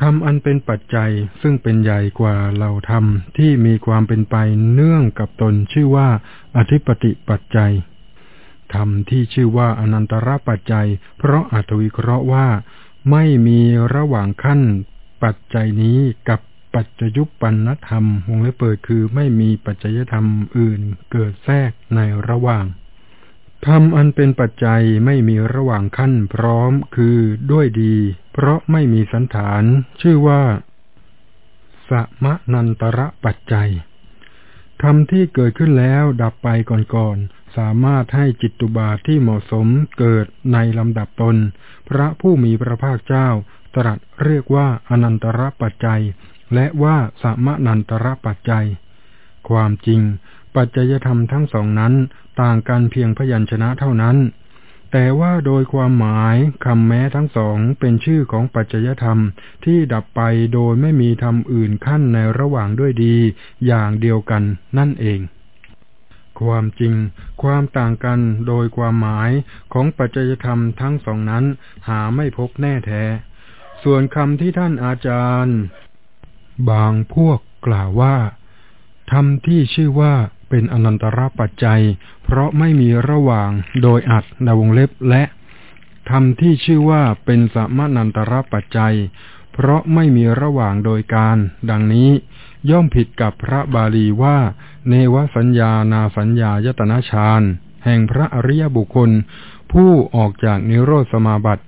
ธรรมอันเป็นปัจจัยซึ่งเป็นใหญ่กว่าเหล่าธรรมที่มีความเป็นไปเนื่องกับตนชื่อว่าอธิปติปัจจัยธรรมที่ชื่อว่าอนันตระปัจจัย เพราะอัตวิเคราะห์ว่า ไม่มีระหว่างขั้น ปัจจัยนี้กับปัจจยุปปันธรรมวงเล็บเปิดคือไม่มีปัจจยธรรมอื่นเกิดแทรกในระหว่าง ธรรมอันเป็นปัจจัยไม่มีระหว่างขั้นพร้อมคือด้วยดี เพราะไม่มีสันฐาน ชื่อว่าสมนันตระปัจจัยธรรมที่เกิดขึ้นแล้วดับไปก่อนๆสามารถให้จิตตุบาทที่เหมาะสมเกิดในลำดับตน พระผู้มีพระภาคเจ้า ตรัสเรียกว่าอนันตระปัจจัย และว่าสมนันตระปัจจัย ความจริง ปัจจยธรรมทั้งสองนั้นต่างกันเพียงพยัญชนะเท่านั้น แต่ว่าโดยความหมายคำแม้ทั้งสองเป็นชื่อของปัจจยธรรมที่ดับไปโดยไม่มีธรรมอื่นขั้นในระหว่างด้วยดีอย่างเดียวกันนั่นเอง ความจริง ความต่างกันโดยความหมายของปัจจยธรรมทั้งสองนั้นหาไม่พบแน่แท้ ส่วนคำที่ท่านอาจารย์ บางพวกกล่าวว่าธรรมที่ชื่อว่า เป็นอนันตรปัจจัย เพราะไม่มีระหว่างโดยอัดในวงเล็บและธรรมที่ชื่อว่าเป็นสมนันตรปัจจัย เพราะไม่มีระหว่างโดยการ ดังนี้ ย่อมผิดกับพระบาลีว่า เนวสัญญานาสัญญายตนาฌานแห่งพระอริยบุคคล ผู้ออกจากนิโรธสมาบัติ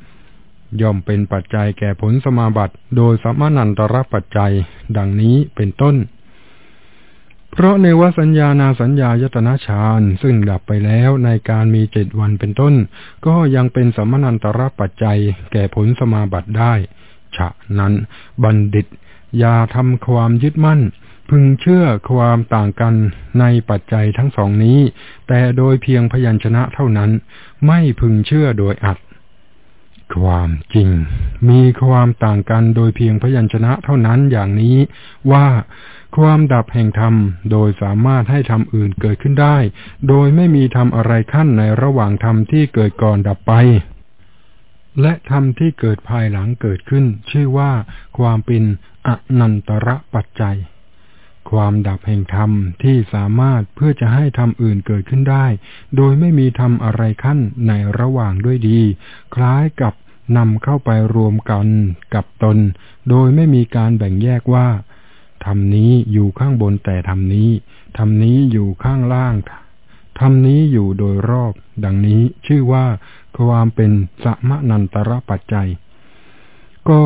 ย่อมเป็นปัจจัยแก่ผลสมาบัติ โดยสมนันตรปัจจัย ดังนี้เป็นต้น เพราะในวสัญญานาสัญญายตนาฌานซึ่งดับไปแล้วในการมีเจ็ดวันเป็นต้น ก็ยังเป็นสมนันตรปัจจัย แก่ผลสมาบัติได้ ฉะนั้นบัณฑิตอย่าทำความยึดมั่น พึงเชื่อความต่างกันในปัจจัยทั้งสองนี้ แต่โดยเพียงพยัญชนะเท่านั้น ไม่พึงเชื่อโดยอัดความจริง มีความต่างกันโดยเพียงพยัญชนะเท่านั้นอย่างนี้ว่า ความดับแห่งธรรม โดยสามารถให้ธรรมอื่นเกิดขึ้นได้ โดยไม่มีธรรมอะไรขั้นในระหว่างธรรมที่เกิดก่อนดับไป และธรรมที่เกิดภายหลังเกิดขึ้น ชื่อว่า ความเป็นอนันตระปัจจัย ความดับแห่งธรรมที่สามารถเพื่อจะให้ธรรมอื่นเกิดขึ้นได้ โดยไม่มีธรรมอะไรขั้นในระหว่างด้วยดี คล้ายกับนำเข้าไปรวมกันกับตน โดยไม่มีการแบ่งแยกว่า ธรรมนี้อยู่ข้างบนแต่ธรรมนี้ ธรรมนี้อยู่ข้างล่าง ธรรมนี้อยู่โดยรอบ ดังนี้ชื่อว่าความเป็นสมนันตระปัจจัย ก็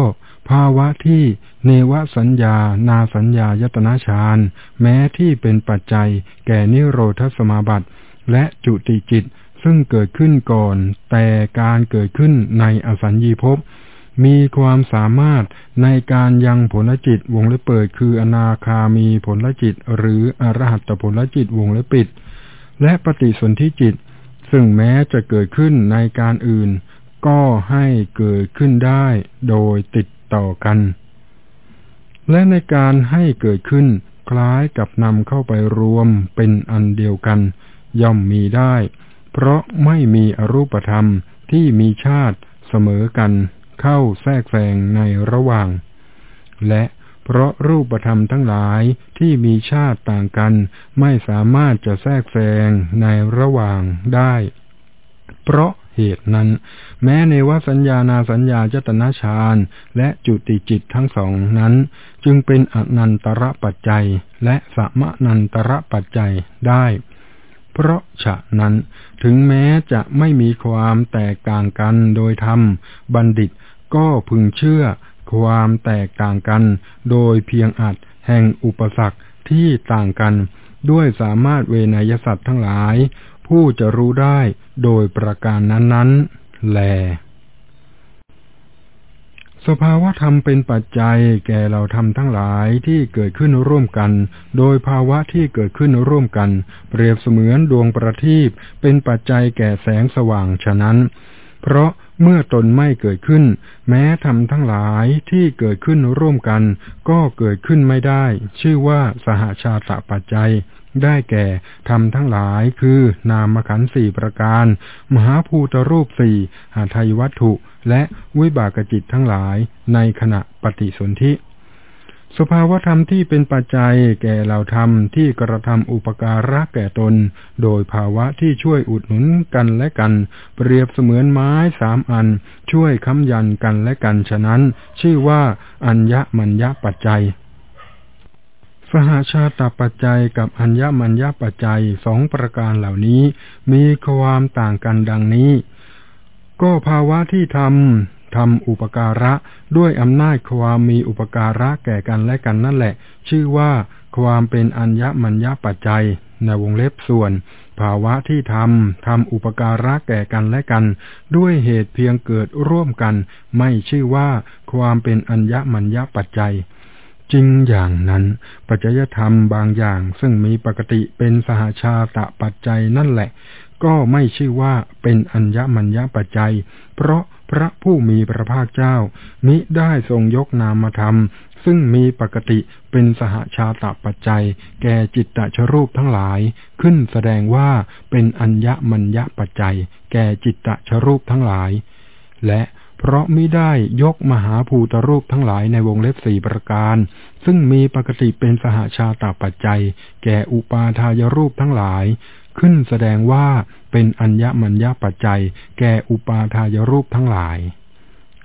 ภาวะที่เนวสัญญา นาสัญญายตนาฌานแม้ที่เป็นปัจจัย แก่นิโรธสมาบัติ และจุติจิตซึ่งเกิดขึ้นก่อน แต่การเกิดขึ้นในอสัญญีภพ มีความสามารถในการยังผลจิตวงเล็บเปิด คืออนาคามีผลจิต หรืออรหัตผลจิตวงเล็บปิด และปฏิสนธิจิต ซึ่งแม้จะเกิดขึ้นในการอื่น ก็ให้เกิดขึ้นได้โดยติดต่อกัน และในการให้เกิดขึ้นคล้ายกับนำเข้าไปรวมเป็นอันเดียวกัน ย่อมมีได้ เพราะไม่มีอรูปธรรมที่มีชาติเสมอกัน เข้าแทรกแซงในระหว่าง และเพราะรูปธรรมทั้งหลายที่มีชาติต่างกัน ไม่สามารถจะแทรกแซงในระหว่างได้ เพราะเหตุนั้น แม้ในวสัญญานาสัญญาจตนาฌานและจุติจิตทั้งสองนั้น จึงเป็นอนันตระปัจจัยและสมนันตระปัจจัยได้ เพราะฉะนั้น ถึงแม้จะไม่มีความแตกต่างกันโดยธรรม บัณฑิต ก็พึงเชื่อความแตกต่างกัน โดยเพียงอัดแห่งอุปสรรคที่ต่างกัน ด้วยสามารถเวนยสัตว์ทั้งหลาย ผู้จะรู้ได้โดยประการนั้นๆ แล สภาวะธรรมเป็นปัจจัยแก่เราทำทั้งหลายที่เกิดขึ้นร่วมกัน โดยภาวะที่เกิดขึ้นร่วมกัน เปรียบเสมือนดวงประทีปเป็นปัจจัยแก่แสงสว่างฉะนั้น เพราะ เมื่อตนไม่เกิดขึ้น แม้ทำทั้งหลายที่เกิดขึ้นร่วมกัน ก็เกิดขึ้นไม่ได้ ชื่อว่าสหชาตปัจจัย ได้แก่ทำทั้งหลายคือนามขันธ์สี่ประการ มหาภูตรูปสี่หาไทยวัตถุ และวิบากจิตทั้งหลายในขณะปฏิสนธิ สภาวธรรมที่เป็นปัจจัยแก่เราธรรมที่กระทำอุปการะแก่ตน โดยภาวะที่ช่วยอุดหนุนกันและกัน เปรียบเสมือนไม้สามอัน ช่วยค้ำยันกันและกันฉะนั้น ชื่อว่า อัญญมัญญปัจจัย สหาชาตปัจจัยกับอัญญมัญญปัจจัยสองประการเหล่านี้ มีความต่างกันดังนี้ ก็ภาวะที่ทำ ทำอุปการะ ด้วยอำนาจความมีอุปการะแก่กันและกันนั่นแหละ ชื่อว่าความเป็นอัญญมัญญปัจจัยในวงเล็บส่วน ภาวะที่ทำทำอุปการะแก่กันและกัน ด้วยเหตุเพียงเกิดร่วมกัน ไม่ชื่อว่าความเป็นอัญญมัญญปัจจัยจริงอย่างนั้น ปัจจยธรรมบางอย่างซึ่งมีปกติเป็นสหาชาตะปัจจัยนั่นแหละ ก็ไม่ชื่อว่าเป็นอัญญมัญญปัจจัย เพราะ พระผู้มีพระภาคเจ้า มิได้ทรงยกนามธรรม ซึ่งมีปกติเป็นสหชาตปัจจัย แก่จิตตชรูปทั้งหลาย ขึ้นแสดงว่าเป็นอัญญมัญญปัจจัย แก่จิตตชรูปทั้งหลาย และเพราะมิได้ยกมหาภูตรูปทั้งหลายในวงเล็บสี่ประการ ซึ่งมีปกติเป็นสหชาตปัจจัย แก่อุปาทายรูปทั้งหลาย ขึ้นแสดงว่าเป็นอัญญมัญญปัจจัย แก่อุปาทายรูปทั้งหลาย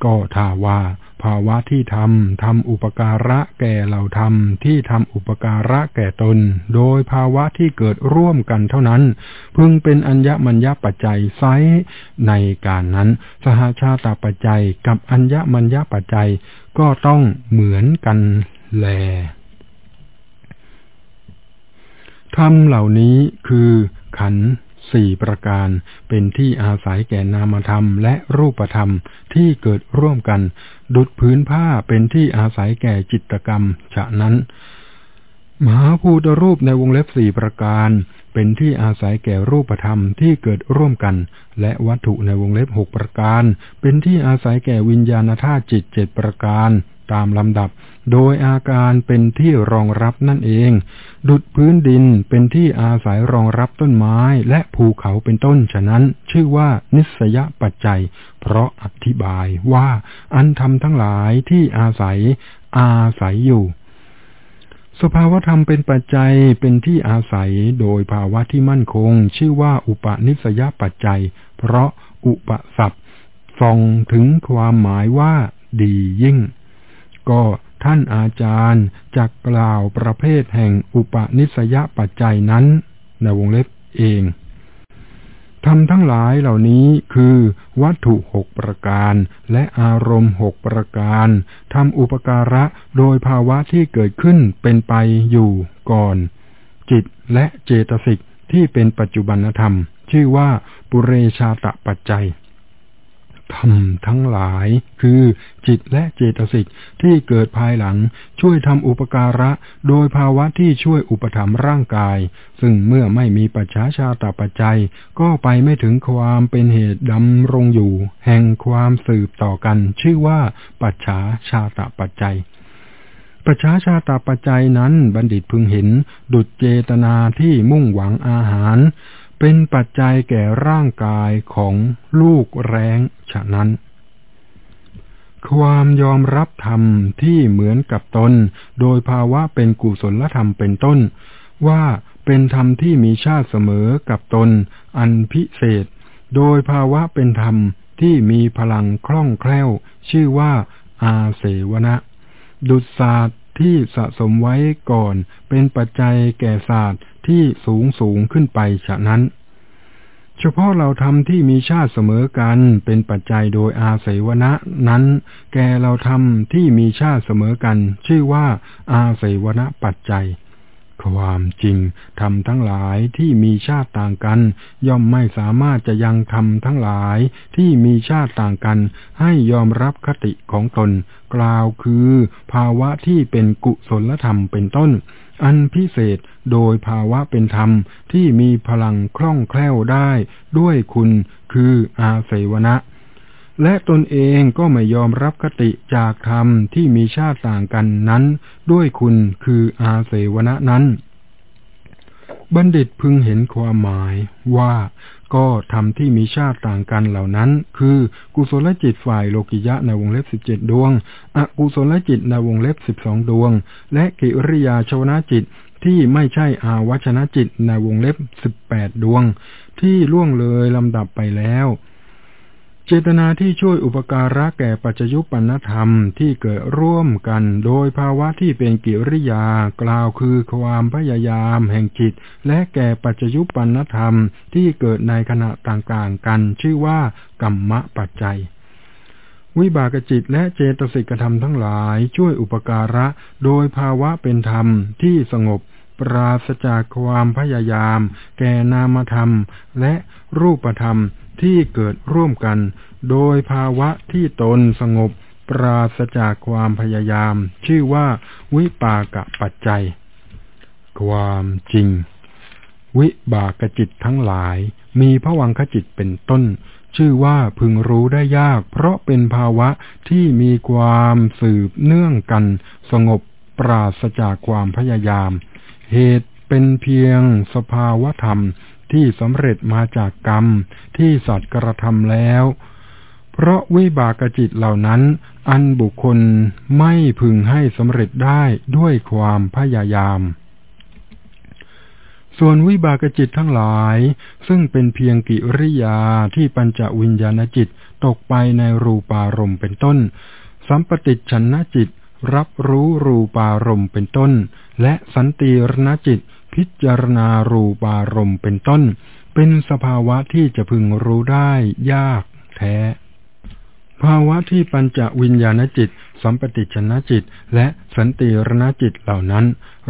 ก็ถ้าว่า ภาวะที่ทำทำอุปการะแก่เหล่าธรรมที่ทำอุปการะแก่ตน โดยภาวะที่เกิดร่วมกันเท่านั้น พึงเป็นอัญญมัญญปัจจัยไซในการนั้น สหาชาตาปัจจัยกับอัญญมัญญปัจจัยก็ต้องเหมือนกันแลธรรมเหล่านี้คือ ขันสี่ประการเป็นที่อาศัยแก่นามธรรมและรูปธรรมที่เกิดร่วมกัน ดุดพื้นผ้าเป็นที่อาศัยแก่จิตกรรม ฉะนั้น มหาภูตรูปในวงเล็บสี่ประการ เป็นที่อาศัยแก่รูปธรรมที่เกิดร่วมกัน และวัตถุในวงเล็บหกประการ เป็นที่อาศัยแก่วิญญาณธาตุจิตเจ็ดประการ ตามลำดับ โดยอาการเป็นที่รองรับนั่นเอง ดุดพื้นดินเป็นที่อาศัยรองรับต้นไม้และภูเขาเป็นต้น ฉะนั้นชื่อว่านิสยปัจจัย เพราะอธิบายว่าอันทำทั้งหลายที่อาศัยอาศัยอยู่สภาวธรรมเป็นปัจจัยเป็นที่อาศัยโดยภาวะที่มั่นคง ชื่อว่าอุปนิสยปัจจัย เพราะอุปสัพส่องถึงความหมายว่าดียิ่ง ก็ท่านอาจารย์จักกล่าวประเภทแห่งอุปนิสยปัจจัยนั้น ในวงเล็บเองทำทั้งหลายเหล่านี้คือวัตถุหกประการและอารมณ์หกประการทำอุปการะโดยภาวะที่เกิดขึ้นเป็นไปอยู่ก่อน จิตและเจตสิกที่เป็นปัจจุบันธรรม ชื่อว่าปุเรชาตะปัจจัย ธรรมทั้งหลาย คือจิตและเจตสิกที่เกิดภายหลังช่วยทำอุปการะ โดยภาวะที่ช่วยอุปถัมภ์ร่างกาย ซึ่งเมื่อไม่มีปัจฉาชาตปัจจัย ก็ไปไม่ถึงความเป็นเหตุดำรงอยู่ แห่งความสืบต่อกัน ชื่อว่าปัจฉาชาตปัจจัยปัจฉาชาตปัจจัยนั้นบัณฑิตพึงเห็น ดุจเจตนาที่มุ่งหวังอาหาร เป็นปัจจัยแก่ร่างกายของลูกแร้งฉะนั้น ความยอมรับธรรมที่เหมือนกับตน โดยภาวะเป็นกุศลธรรมเป็นต้น ว่าเป็นธรรมที่มีชาติเสมอกับตน อันพิเศษ โดยภาวะเป็นธรรมที่มีพลังคล่องแคล่ว ชื่อว่าอาเสวนะ ดุษศาสตร์ ที่สะสมไว้ก่อนเป็นปัจจัยแก่ศาสตร์ที่สูงสูงขึ้นไปฉะนั้น เฉพาะเราทำที่มีชาติเสมอกันเป็นปัจจัยโดยอาศัยวนะนั้น แก่เราทำที่มีชาติเสมอกัน ชื่อว่าอาศัยวนะปัจจัย ความจริงทำทั้งหลายที่มีชาติต่างกัน ย่อมไม่สามารถจะยังทำทั้งหลายที่มีชาติต่างกัน ให้ยอมรับคติของตน กล่าวคือ ภาวะที่เป็นกุศลธรรมเป็นต้น อันพิเศษโดยภาวะเป็นธรรมที่มีพลังคล่องแคล่วได้ ด้วยคุณคืออาเสวนะ และตนเองก็ไม่ยอมรับคติจากธรรมที่มีชาติต่างกันนั้น ด้วยคุณคืออาเสวนะนั้น บัณฑิตพึงเห็นความหมายว่าก็ทำที่มีชาติต่างกันเหล่านั้น คือกุศลจิตฝ่ายโลกิยะในวงเล็บสิบเจ็ดดวง อกุศลจิตในวงเล็บสิบสองดวง และกิริยาชวนาจิตที่ไม่ใช่อาวัชนะจิตในวงเล็บสิบแปดดวง ที่ล่วงเลยลำดับไปแล้ว เจตนาที่ช่วยอุปการะแก่ปัจจยุปันธรรมที่เกิดร่วมกันโดยภาวะที่เป็นกิริยากล่าวคือความพยายามแห่งจิต และแก่ปัจจยุปันธรรมที่เกิดในขณะต่างๆกัน ชื่อว่ากรรมปัจจัย วิบากจิตและเจตสิกธรรมทั้งหลายช่วยอุปการะโดยภาวะเป็นธรรมที่สงบปราศจากความพยายาม แก่นามธรรม และรูปธรรม ที่เกิดร่วมกัน โดยภาวะที่ตนสงบปราศจากความพยายาม ชื่อว่าวิปากปัจจัย ความจริง วิบากจิตทั้งหลาย มีผวังขจิตเป็นต้น ชื่อว่าพึงรู้ได้ยาก เพราะเป็นภาวะที่มีความสืบเนื่องกัน สงบปราศจากความพยายาม เหตุเป็นเพียงสภาวธรรม ที่สำเร็จมาจากกรรมที่สัตว์กระทำแล้ว เพราะวิบากจิตเหล่านั้น อันบุคคลไม่พึงให้สำเร็จได้ด้วยความพยายาม ส่วนวิบากจิตทั้งหลาย ซึ่งเป็นเพียงกิริยาที่ปัญจวิญญาณจิตตกไปในรูปารมณ์เป็นต้น สัมปติชนจิตรับรู้รูปารมณ์เป็นต้น และสันติรณจิต พิจารณารูปารมณ์เป็นต้น เป็นสภาวะที่จะพึงรู้ได้ยากแท้ ภาวะที่ปัญจวิญญาณจิต สัมปติชนะจิต และสันติรณจิตเหล่านั้น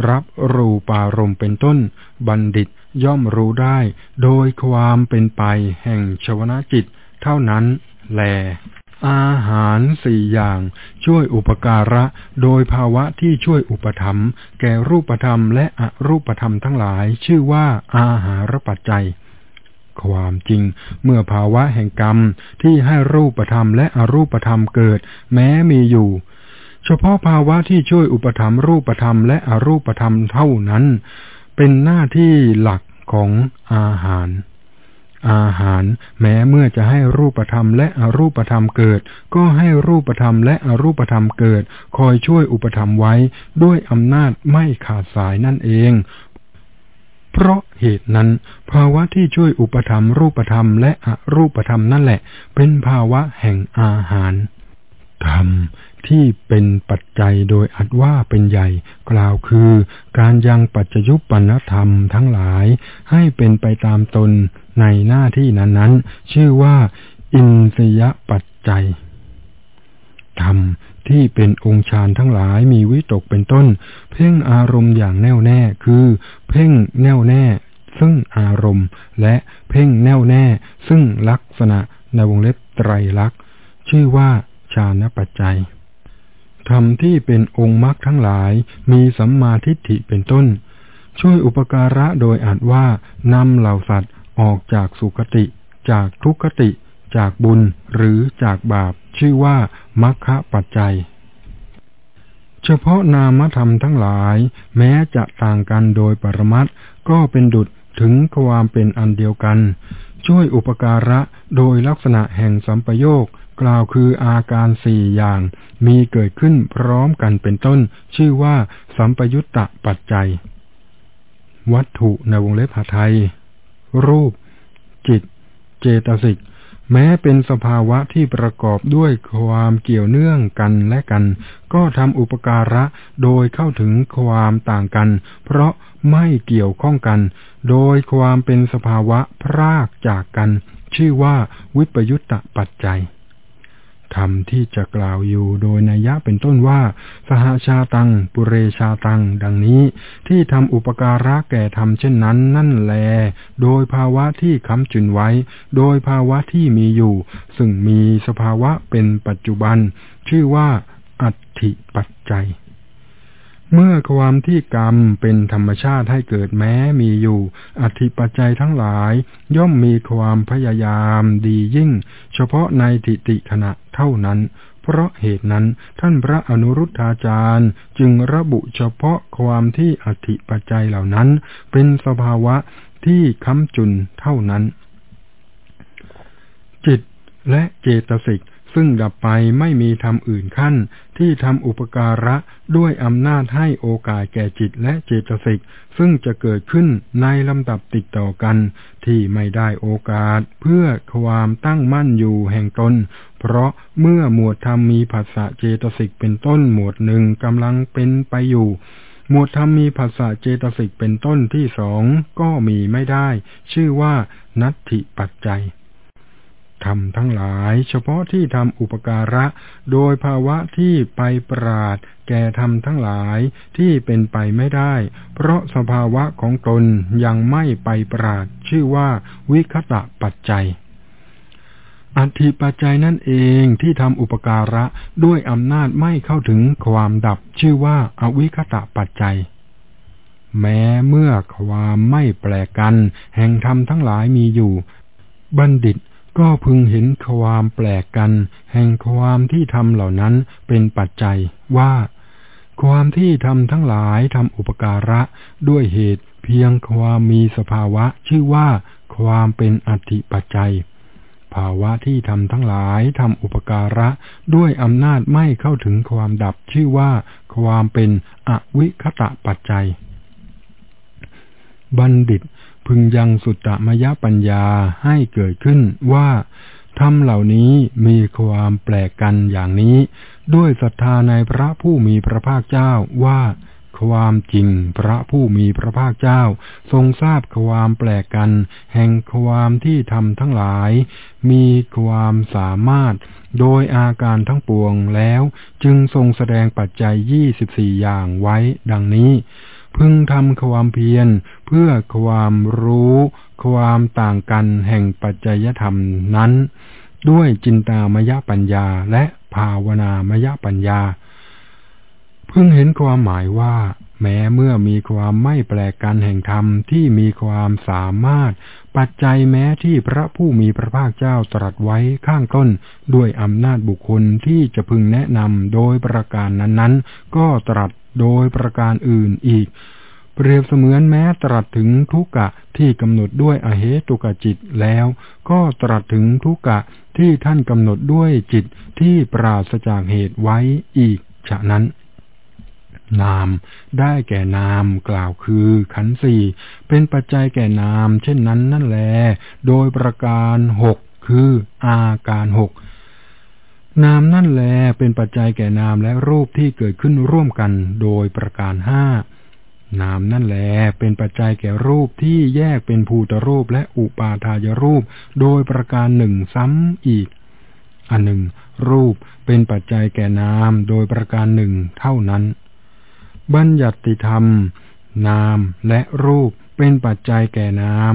รับรูปารมณ์เป็นต้น บัณฑิตย่อมรู้ได้ โดยความเป็นไปแห่งชวนาจิต เท่านั้นแล อาหารสี่อย่าง ช่วยอุปการะ โดยภาวะที่ช่วยอุปธรรมแก่รูปธรรมและอรูปธรรมทั้งหลาย ชื่อว่าอาหารปัจจัย ความจริง เมื่อภาวะแห่งกรรมที่ให้รูปธรรมและอรูปธรรมเกิด แม้มีอยู่เฉพาะภาวะที่ช่วยอุปธรรมรูปธรรมและอรูปธรรมเท่านั้น เป็นหน้าที่หลักของอาหาร อาหาร แม้เมื่อจะให้รูปธรรมและอรูปธรรมเกิด ก็ให้รูปธรรมและอรูปธรรมเกิด คอยช่วยอุปธรรมไว้ ด้วยอำนาจไม่ขาดสายนั่นเอง เพราะเหตุนั้น ภาวะที่ช่วยอุปธรรมรูปธรรมและอรูปธรรมนั่นแหละ เป็นภาวะแห่งอาหารธรรม ที่เป็นปัจจัยโดยอัดว่าเป็นใหญ่ กล่าวคือ การยังปัจจยุปปนธรรมทั้งหลาย ให้เป็นไปตามตนในหน้าที่นั้นๆ ชื่อว่า อินทรียปัจจัยธรรมที่เป็นองค์ฌานทั้งหลายมีวิตกเป็นต้น เพ่งอารมณ์อย่างแน่วแน่คือ เพ่งแน่วแน่ ซึ่งอารมณ์ และเพ่งแน่วแน่ ซึ่งลักษณะในวงเล็บไตรลักษณ์ชื่อว่าฌานปัจจัย ธรรมที่เป็นองค์มรรคทั้งหลายมีสัมมาทิฏฐิเป็นต้น ช่วยอุปการะโดยอาจว่านำเหล่าสัตว์ออกจากสุคติ จากทุกขติ จากบุญหรือจากบาป ชื่อว่ามัคคะปัจจัย เฉพาะนามธรรมทั้งหลาย แม้จะต่างกันโดยปรมัตก็เป็นดุจถึงความเป็นอันเดียวกัน ช่วยอุปการะโดยลักษณะแห่งสัมปโยคกล่าวคืออาการสี่อย่าง มีเกิดขึ้นพร้อมกันเป็นต้น ชื่อว่า สัมปยุตตะปัจจัย วัตถุในวงเล็บหาไทย รูป จิต เจตสิกแม้เป็นสภาวะที่ประกอบด้วยความเกี่ยวเนื่องกันและกัน ก็ทำอุปการะโดยเข้าถึงความต่างกัน เพราะ ไม่เกี่ยวข้องกัน โดยความเป็นสภาวะพรากจากกัน ชื่อว่าวิปยุตตปัจจัยธรรมที่จะกล่าวอยู่โดยนัยยะเป็นต้นว่า สหาชาตัง ปุเรชาตัง ดังนี้ ที่ทำอุปการะแก่ธรรมเช่นนั้น นั่นแล โดยภาวะที่ค้ำจุนไว้ โดยภาวะที่มีอยู่ ซึ่งมีสภาวะเป็นปัจจุบัน ชื่อว่าอัตถิปัจจัย เมื่อความที่กรรมเป็นธรรมชาติให้เกิดแม้มีอยู่ อธิปัจจัยทั้งหลาย ย่อมมีความพยายามดียิ่ง เฉพาะในทิติขณะเท่านั้น เพราะเหตุนั้นท่านพระอนุรุทธาจารย์จึงระบุเฉพาะความที่อธิปัจจัยเหล่านั้น เป็นสภาวะที่ค้ำจุนเท่านั้น จิตและเจตสิก ซึ่งดับไปไม่มีธรรมอื่นขั้น ที่ทำอุปการะด้วยอำนาจให้โอกาสแก่จิตและเจตสิก ซึ่งจะเกิดขึ้นในลำดับติดต่อกัน ที่ไม่ได้โอกาสเพื่อความตั้งมั่นอยู่แห่งตน เพราะเมื่อหมวดธรรมมีภาษาเจตสิกเป็นต้นหมวดหนึ่งกำลังเป็นไปอยู่หมวดธรรมมีภาษาเจตสิกเป็นต้นที่สองก็มีไม่ได้ ชื่อว่านัตถิปัจจัย ธรรมทั้งหลาย เฉพาะที่ทำอุปการะ โดยภาวะที่ไปปราดแก่ธรรมทั้งหลายที่เป็นไปไม่ได้ เพราะสภาวะของตนยังไม่ไปปราดชื่อว่าวิคตะปัจจัยอัติปัจจัยนั่นเองที่ทำอุปการะด้วยอำนาจไม่เข้าถึงความดับชื่อว่าอาวิคตะปัจจัย แม้เมื่อความไม่แปลกกัน แห่งธรรมทั้งหลายมีอยู่ บัณฑิต ก็พึงเห็นความแปลกกัน แห่งความที่ทำเหล่านั้นเป็นปัจจัยว่า ความที่ทำทั้งหลายทำอุปการะด้วยเหตุเพียงความมีสภาวะชื่อว่า ความเป็นอธิปัจจัย ภาวะที่ทำทั้งหลายทำอุปการะด้วยอำนาจไม่เข้าถึงความดับชื่อว่า ความเป็นอวิคตะปัจจัย บัณฑิต พึงยังสุตตมยปัญญาให้เกิดขึ้นว่าธรรมเหล่านี้มีความแปลกกันอย่างนี้ ด้วยศรัทธาในพระผู้มีพระภาคเจ้าว่าความจริงพระผู้มีพระภาคเจ้า ทรงทราบความแปลกกัน แห่งความที่ทำทั้งหลาย มีความสามารถ โดยอาการทั้งปวงแล้ว จึงทรงแสดงปัจจัยยี่สิบสี่อย่างไว้ดังนี้ พึงทำความเพียรเพื่อความรู้ ความต่างกันแห่งปัจจัยธรรมนั้น ด้วยจินตามยปัญญาและภาวนามยปัญญา เพิ่งเห็นความหมายว่า แม้เมื่อมีความไม่แปลกกันแห่งธรรมที่มีความสามารถ ปัจจัยแม้ที่พระผู้มีพระภาคเจ้าตรัสไว้ข้างต้น ด้วยอำนาจบุคคลที่จะพึงแนะนำโดยประการนั้นๆ ก็ตรัส โดยประการอื่นอีก เปรียบเสมือนแม้ตรัสถึงทุกกะที่กำหนดด้วยอเหตุกจิตแล้ว ก็ตรัสถึงทุกกะที่ท่านกำหนดด้วยจิตที่ปราศจากเหตุไว้อีกฉะนั้นนามได้แก่นามกล่าวคือขันสี่เป็นปัจจัยแก่นาม เช่นนั้นนั่นแล โดยประการหกคืออาการหก นามนั่นแลเป็นปัจจัยแก่นามและรูปที่เกิดขึ้นร่วมกันโดยประการห้านามนั่นแลเป็นปัจจัยแก่รูปที่แยกเป็นภูตรูปและอุปาทายรูป โดยประการหนึ่งซ้ำอีก อันหนึ่ง รูปเป็นปัจจัยแก่นามโดยประการหนึ่งเท่านั้น บัญญัติธรรม นามและรูปเป็นปัจจัยแก่นาม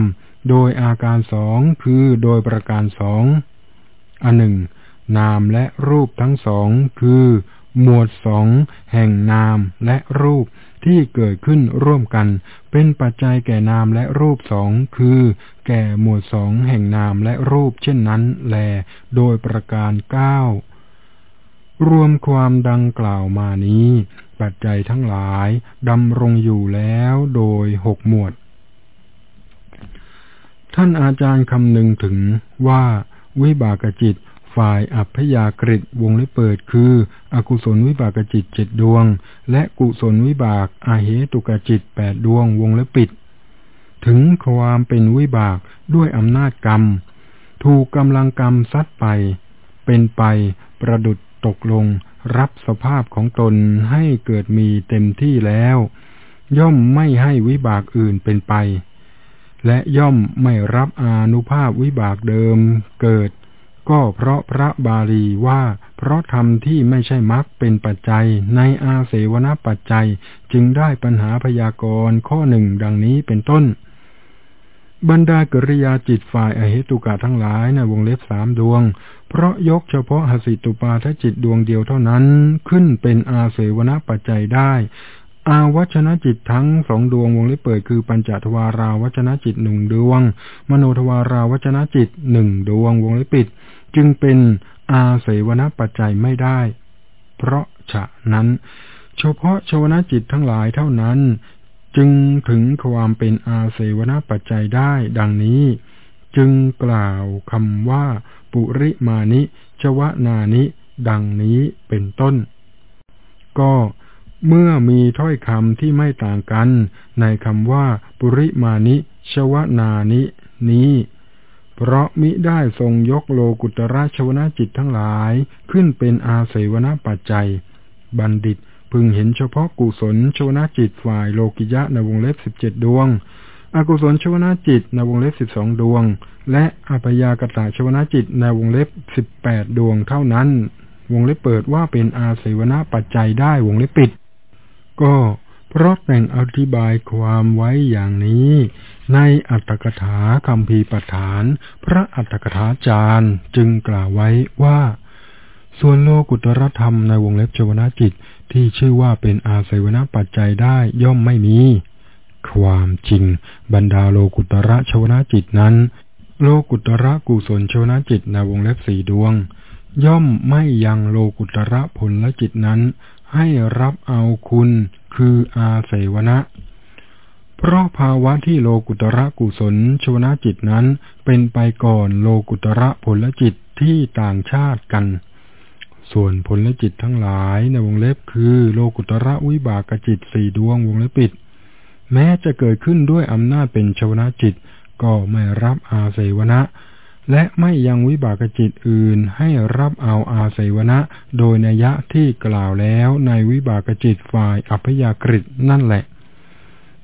โดยอาการสองคือโดยประการสองอันหนึ่ง นามและรูปทั้งสองคือ หมวดสองแห่งนามและรูปที่เกิดขึ้นร่วมกัน เป็นปัจจัยแก่นามและรูปสองคือ แก่หมวดสองแห่งนามและรูปเช่นนั้นแล โดยประการเก้ารวมความดังกล่าวมานี้ ปัจจัยทั้งหลายดำรงอยู่แล้วโดยหกหมวด ท่านอาจารย์คำนึงถึงว่าวิบากจิต ฝ่ายอัพยากฤิวงเล็บเปิดคือ อกุศลวิบากจิตเจ็ดดวง และกุศลวิบากอาเหตุกจิตแปดดวงวงเล็บปิด ถึงความเป็นวิบากด้วยอำนาจกรรม ถูกกำลังกรรมซัดไป เป็นไปประดุดตกลง รับสภาพของตนให้เกิดมีเต็มที่แล้ว ย่อมไม่ให้วิบากอื่นเป็นไป และย่อมไม่รับอานุภาพวิบากเดิมเกิด ก็เพราะพระบาลีว่า เพราะธรรมที่ไม่ใช่มรรคเป็นปัจจัย ในอาเสวนปัจจัยจึงได้ปัญหาพยากรณ์ข้อหนึ่งดังนี้เป็นต้น บรรดากริยาจิตฝ่ายอเหตุกะทั้งหลายในวงเล็บสามดวง เพราะยกเฉพาะหสิตุปาทจิตดวงเดียวเท่านั้นขึ้นเป็นอาเสวนปัจจัยได้อาวัชนะจิตทั้งสองดวงวงเล็บเปิดคือปัญจทวาราวัชนะจิตหนึ่งดวง มโนทวาราวัชนะจิตหนึ่งดวงวงเล็บปิด จึงเป็นอาเสวนปัจจัยไม่ได้ เพราะฉะนั้น เฉพาะชวนาจิตทั้งหลายเท่านั้น จึงถึงความเป็นอาเสวนปัจจัยได้ดังนี้ จึงกล่าวคำว่า ปุริมานิชวนานิ ดังนี้เป็นต้น ก็เมื่อมีถ้อยคำที่ไม่ต่างกัน ในคำว่า ปุริมานิชวนานินี้ เพราะมิได้ทรงยกโลกุตระชวนาจิตทั้งหลายขึ้นเป็นอาศัยวนาปัจจัย บัณฑิตพึงเห็นเฉพาะกุศลชวนาจิตฝ่ายโลกิยะในวงเล็บสิบเจ็ดดวง อกุศลชวนาจิตในวงเล็บสิบสองดวง และอภยากตาชวนาจิตในวงเล็บสิบแปดดวงเท่านั้น วงเล็บเปิดว่าเป็นอาศัยวนาปัจจัยได้วงเล็บปิด ก็ เพราะแต่งอธิบายความไว้อย่างนี้ ในอัตถกถาคำพีปฐาน พระอัตถกถาจารย์จึงกล่าวไว้ว่า ส่วนโลกุตรธรรมในวงเล็บชวนาจิตที่ชื่อว่าเป็นอาศัยวนาปัจจัยได้ย่อมไม่มี ความจริง บรรดาโลกุตระชวนาจิตนั้น โลกุตระกุศลชวนาจิตในวงเล็บสี่ดวง ย่อมไม่ยังโลกุตระผลละจิตนั้น ให้รับเอาคุณคืออาเสวนะเพราะภาวะที่โลกุตระกุศลชวนาจิตนั้นเป็นไปก่อนโลกุตระผลจิตที่ต่างชาติกัน ส่วนผลจิตทั้งหลายในวงเล็บคือโลกุตระวิบากจิตสี่ดวงวงเล็บปิด แม้จะเกิดขึ้นด้วยอำนาจเป็นชวนาจิต ก็ไม่รับอาเสวนะ และไม่ยังวิบากจิตอื่นให้รับเอาอาศัยวนะ โดยนัยะที่กล่าวแล้วในวิบากจิตฝ่ายอัพยากฤินั่นแหละ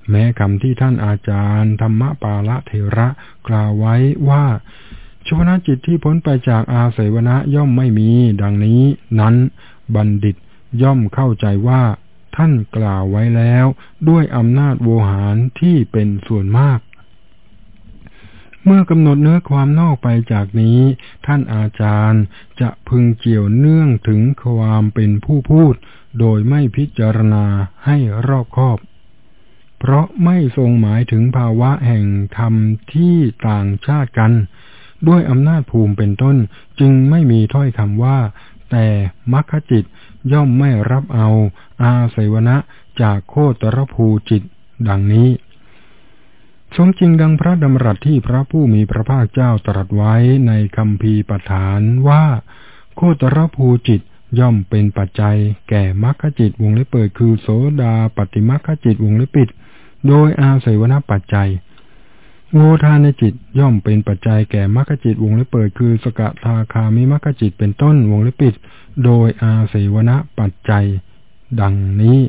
แม้คำที่ท่านอาจารย์ ธรรมปาละเทระกล่าวไว้ว่าชวนาจิตที่พ้นไปจากอาศัยวนะย่อมไม่มี ดังนี้ นั้นบัณฑิตย่อมเข้าใจว่าท่านกล่าวไว้แล้ว ด้วยอำนาจโวหารที่เป็นส่วนมาก เมื่อกำหนดเนื้อความนอกไปจากนี้ ท่านอาจารย์จะพึงเกี่ยวเนื่องถึงความเป็นผู้พูด โดยไม่พิจารณาให้รอบคอบ เพราะไม่ทรงหมายถึงภาวะแห่งธรรมที่ต่างชาติกัน ด้วยอำนาจภูมิเป็นต้นจึงไม่มีถ้อยคำว่า แต่มัคคจิตย่อมไม่รับเอา อาศัยวนะจากโคตรภูจิต ดังนี้ สมจริงดังพระดำรัสที่พระผู้มีพระภาคเจ้าตรัสไว้ในคำพีปฐานว่า โคตรภูจิตย่อมเป็นปัจจัย แก่มรรคจิตวงเล็บเปิดคือโสดาปฏิมรรคจิตวงเล็บปิด โดยอาศัยวนปัจจัยโวทานจิตย่อมเป็นปัจจัยแก่มรรคจิตวงเล็บเปิดคือสกทาคามิมรรคจิตเป็นต้นวงเล็บปิด โดยอาศัยวนปัจจัย ดังนี้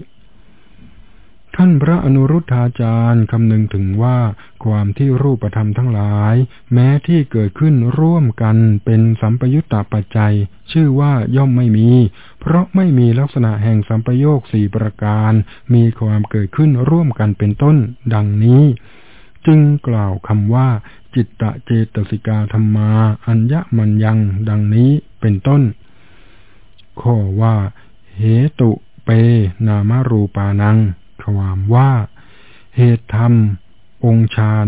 ท่านพระอนุรุทธาจารย์คำนึงถึงว่าความที่รูปธรรมทั้งหลาย แม้ที่เกิดขึ้นร่วมกันเป็นสัมปยุตตาปัจจัย ชื่อว่าย่อมไม่มี เพราะไม่มีลักษณะแห่งสัมปโยคสี่ประการ มีความเกิดขึ้นร่วมกันเป็นต้น ดังนี้ จึงกล่าวคำว่า จิตตะเจตสิกาธรรมา อัญญมัญยัง ดังนี้เป็นต้น ข้อว่า เหตุเป นามรูปานัง ความว่า เหตุธรรม องค์ฌาน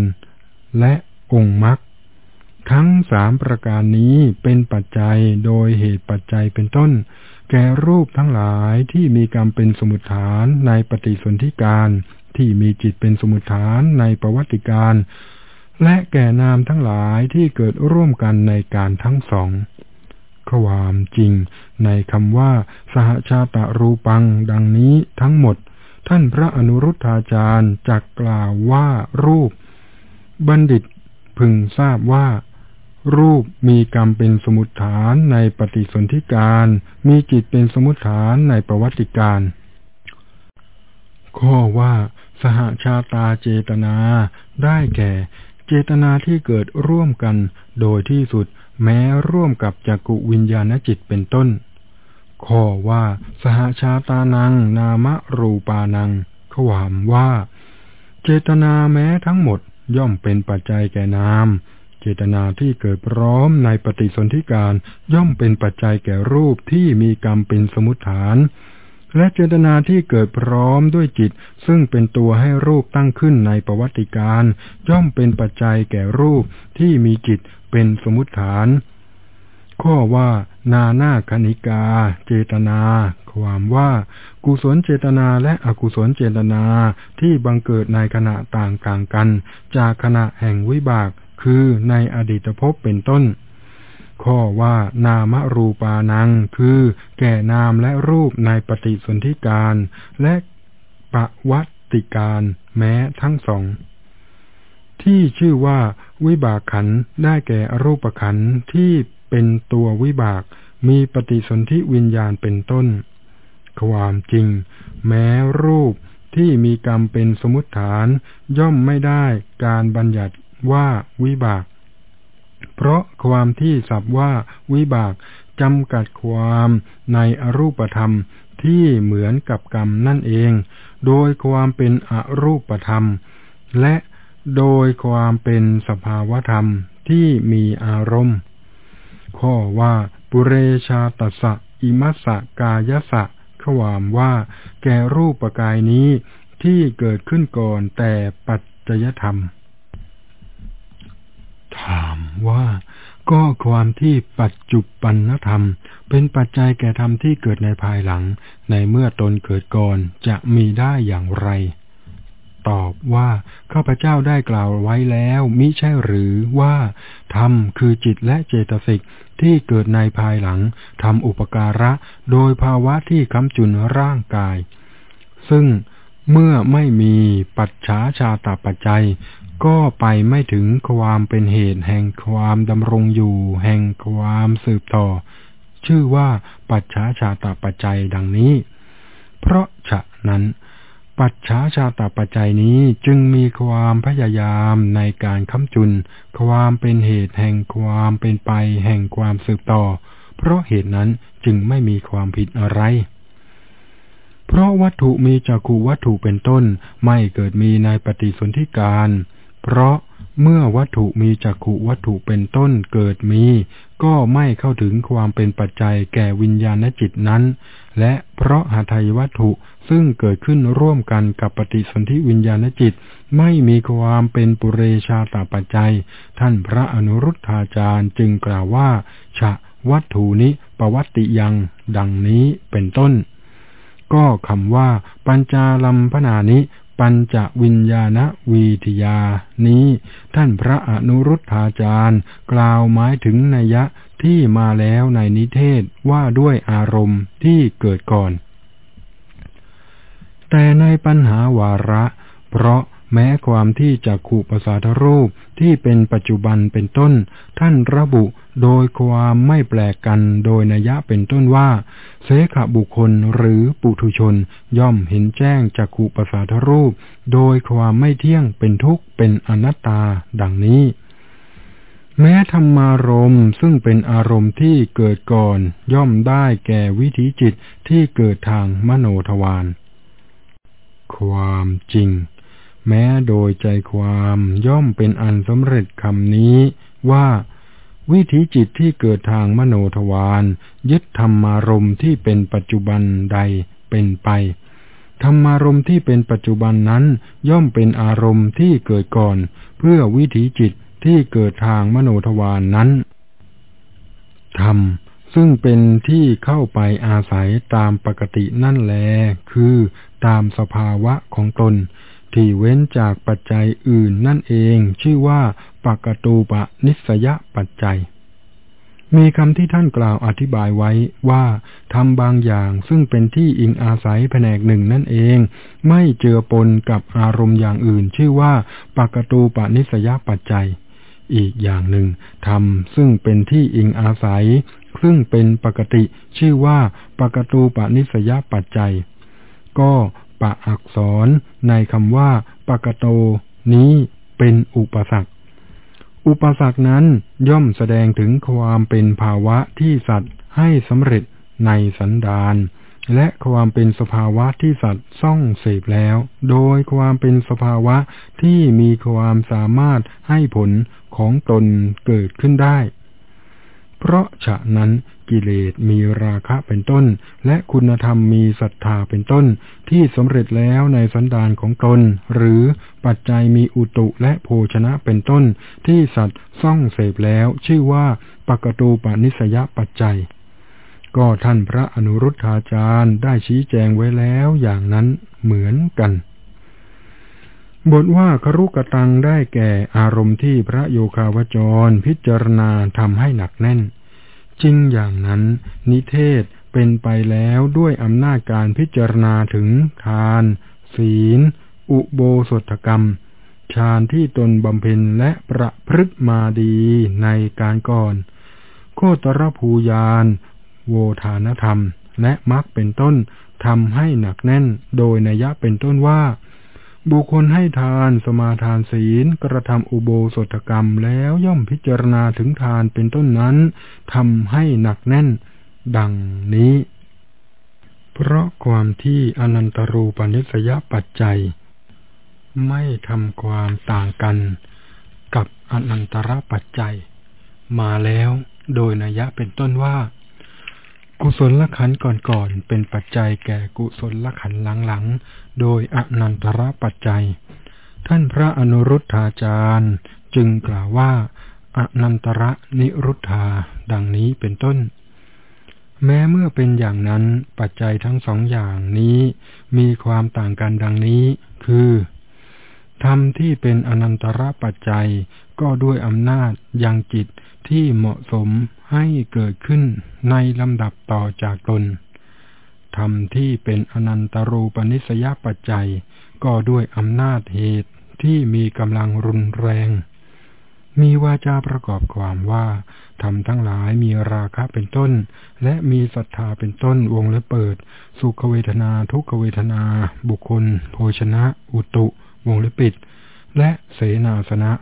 และองค์มรรคทั้งสามประการนี้เป็นปัจจัยโดยเหตุปัจจัยเป็นต้น แก่รูปทั้งหลายที่มีกรรมเป็นสมุทฐานในปฏิสนธิการที่มีจิตเป็นสมุทฐานในประวัติการ และแก่นามทั้งหลายที่เกิดร่วมกันในการทั้งสองความจริงในคำว่า สหชาตะรูปัง ดังนี้ทั้งหมด ท่านพระอนุรุทธาจารย์จักกล่าวว่ารูป บัณฑิตพึงทราบว่า รูปมีกรรมเป็นสมุทฐานในปฏิสนธิการ มีจิตเป็นสมุทฐานในประวัติการ ข้อว่า สหชาตาเจตนาได้แก่ เจตนาที่เกิดร่วมกัน โดยที่สุดแม้ร่วมกับจักกุวิญญาณจิตเป็นต้น ข้อว่า สหชาตานัง นามรูปานังความว่า เจตนาแม้ทั้งหมดย่อมเป็นปัจจัยแก่นาม เจตนาที่เกิดพร้อมในปฏิสนธิการย่อมเป็นปัจจัยแก่รูปที่มีกรรมเป็นสมุทฐาน และเจตนาที่เกิดพร้อมด้วยจิต ซึ่งเป็นตัวให้รูปตั้งขึ้นในประวัติการ ย่อมเป็นปัจจัยแก่รูปที่มีจิตเป็นสมุทฐาน ข้อว่า นาหน้าคณิกา เจตนา ความว่า กุศลเจตนาและอกุศลเจตนาที่บังเกิดในขณะต่างกลางกัน จากขณะแห่งวิบาก คือในอดีตภพเป็นต้น ข้อว่านามรูปานัง คือ แก่นามและรูปในปฏิสนธิการ และปวัติการ แม้ทั้งสองที่ชื่อว่าวิบากขันได้แก่อรูปขันที่ เป็นตัววิบาก มีปฏิสนธิวิญญาณเป็นต้น ความจริง แม้รูปที่มีกรรมเป็นสมุติฐาน ย่อมไม่ได้การบัญญัติว่าวิบาก เพราะความที่สับว่าวิบากจำกัดความในอรูปธรรมที่เหมือนกับกรรมนั่นเอง โดยความเป็นอรูปธรรม และโดยความเป็นสภาวธรรมที่มีอารมณ์ ข้อว่า ปุเรชาตสะ อิมัสสะกายสะความว่า แก่รูปกายนี้ที่เกิดขึ้นก่อนแต่ปัจจยธรรม ถามว่าก็ความที่ปัจจุบันธรรม เป็นปัจจัยแก่ธรรมที่เกิดในภายหลัง ในเมื่อตนเกิดก่อนจะมีได้อย่างไร ตอบว่าข้าพเจ้าได้กล่าวไว้แล้วมิใช่หรือว่าธรรมคือจิตและเจตสิกที่เกิดในภายหลังทำอุปการะ โดยภาวะที่ค้ำจุนร่างกาย ซึ่งเมื่อไม่มีปัจฉาชาตปัจจัย ก็ไปไม่ถึงความเป็นเหตุแห่งความดำรงอยู่ แห่งความสืบต่อ ชื่อว่าปัจฉาชาตปัจจัยดังนี้ เพราะฉะนั้น ปัจฉาชาตปัจจัยนี้จึงมีความพยายามในการค้ำจุน ความเป็นเหตุแห่งความเป็นไปแห่งความสืบต่อ เพราะเหตุนั้นจึงไม่มีความผิดอะไร เพราะวัตถุมีจักขูวัตถุเป็นต้นไม่เกิดมีในปฏิสนธิการ เพราะเมื่อวัตถุมีจักขูวัตถุเป็นต้นเกิดมี ก็ไม่เข้าถึงความเป็นปัจจัยแก่วิญญาณจิตนั้น และเพราะหาไทยวัตถุ ซึ่งเกิดขึ้นร่วมกันกับปฏิสนธิวิญญาณจิต ไม่มีความเป็นปุเรชาตาปัจจัย ท่านพระอนุรุทธาจารย์จึงกล่าวว่า ฉะวัตถุนิปวัตติยัง ดังนี้เป็นต้น ก็คำว่า ปัญจาลัมพนานิปัญจวิญญาณวีทยา นี้ ท่านพระอนุรุทธาจารย์ กล่าวหมายถึงนัยยะที่มาแล้วในนิเทศว่าด้วยอารมณ์ที่เกิดก่อน แต่ในปัญหาวาระ เพราะแม้ความที่จักขุประสาทรูปที่เป็นปัจจุบันเป็นต้น ท่านระบุโดยความไม่แปลกกันโดยนัยะเป็นต้นว่า เสขบุคคลหรือปุถุชนย่อมเห็นแจ้งจักขุประสาทรูป โดยความไม่เที่ยงเป็นทุกข์เป็นอนัตตาดังนี้ แม้ธรรมารมซึ่งเป็นอารมณ์ที่เกิดก่อน ย่อมได้แก่วิถีจิตที่เกิดทางมโนทวาร ความจริง แม้โดยใจความย่อมเป็นอันสำเร็จคำนี้ว่าวิถีจิตที่เกิดทางมโนทวารยึดธรรมารมที่เป็นปัจจุบันใดเป็นไป ธรรมารมที่เป็นปัจจุบันนั้นย่อมเป็นอารมณ์ที่เกิดก่อน เพื่อวิถีจิตที่เกิดทางมโนทวารนนั้นธรรม ซึ่งเป็นที่เข้าไปอาศัยตามปกตินั่นแล คือตามสภาวะของตน ที่เว้นจากปัจจัยอื่นนั่นเอง ชื่อว่าปกตูปนิสยปัจจัย มีคำที่ท่านกล่าวอธิบายไว้ว่าทำบางอย่างซึ่งเป็นที่อิงอาศัยแผนกหนึ่งนั่นเอง ไม่เจือปนกับอารมณ์อย่างอื่น ชื่อว่าปกตูปนิสยปัจจัย อีกอย่างหนึ่งทำซึ่งเป็นที่อิงอาศัย ซึ่งเป็นปกติชื่อว่าปกตูปนิสยปัจจัย ก็ปะอักษรในคำว่าปกโต นี้เป็นอุปสรรค อุปสรรคนั้นย่อมแสดงถึงความเป็นภาวะที่สัตว์ให้สำเร็จในสันดาน และความเป็นสภาวะที่สัตว์ซ่องเสพแล้ว โดยความเป็นสภาวะที่มีความสามารถให้ผลของตนเกิดขึ้นได้ เพราะฉะนั้นกิเลสมีราคะเป็นต้น และคุณธรรมมีศรัทธาเป็นต้น ที่สำเร็จแล้วในสันดานของตน หรือปัจจัยมีอุตุและโภชนะเป็นต้น ที่สัตว์ซ่องเสพแล้วชื่อว่าปกตูปนิสยปัจจัย ก็ท่านพระอนุรุทธาจารย์ได้ชี้แจงไว้แล้วอย่างนั้นเหมือนกัน บทว่าครุกตังได้แก่อารมณ์ที่พระโยคาวจรพิจารณาทำให้หนักแน่น จริงอย่างนั้น นิเทศเป็นไปแล้วด้วยอำนาจการพิจารณาถึงทาน ศีล อุโบสถกรรมฌานที่ตนบำเพ็ญและประพฤติมาดีในการก่อน โคตรภูยาน โวทานธรรม และมรรคเป็นต้นทำให้หนักแน่น โดยนัยะเป็นต้นว่า บุคคลให้ทานสมาทานศีลกระทำอุโบสถกรรมแล้วย่อมพิจารณาถึงทานเป็นต้นนั้นทำให้หนักแน่น ดังนี้ เพราะความที่อนันตรูปนิสยปัจจัย ไม่ทำความต่างกันกับอนันตรปัจจัย มาแล้วโดยนัยะเป็นต้นว่า กุศลละขันก่อนๆเป็นปัจจัยแก่กุศลละขันหลังๆ โดยอนันตระปัจจัย ท่านพระอนุรุทธาจารย์จึงกล่าวว่าอนันตระนิรุทธาดังนี้เป็นต้น แม้เมื่อเป็นอย่างนั้นปัจจัยทั้งสองอย่างนี้ มีความต่างกันดังนี้ คือธรรมที่เป็นอนันตระปัจจัยก็ด้วยอำนาจยังจิต ที่เหมาะสมให้เกิดขึ้นในลำดับต่อจากตนธรรมที่เป็นอนันตรูปนิสยปัจจัย ก็ด้วยอำนาจเหตุที่มีกำลังรุนแรง มีวาจาประกอบความว่าธรรมทั้งหลายมีราคะเป็นต้น และมีศรัทธาเป็นต้นวงและเปิด สุขเวทนาทุกเวทนา บุคคล โภชนะ อุตุ วงและปิด และเสนาสนะ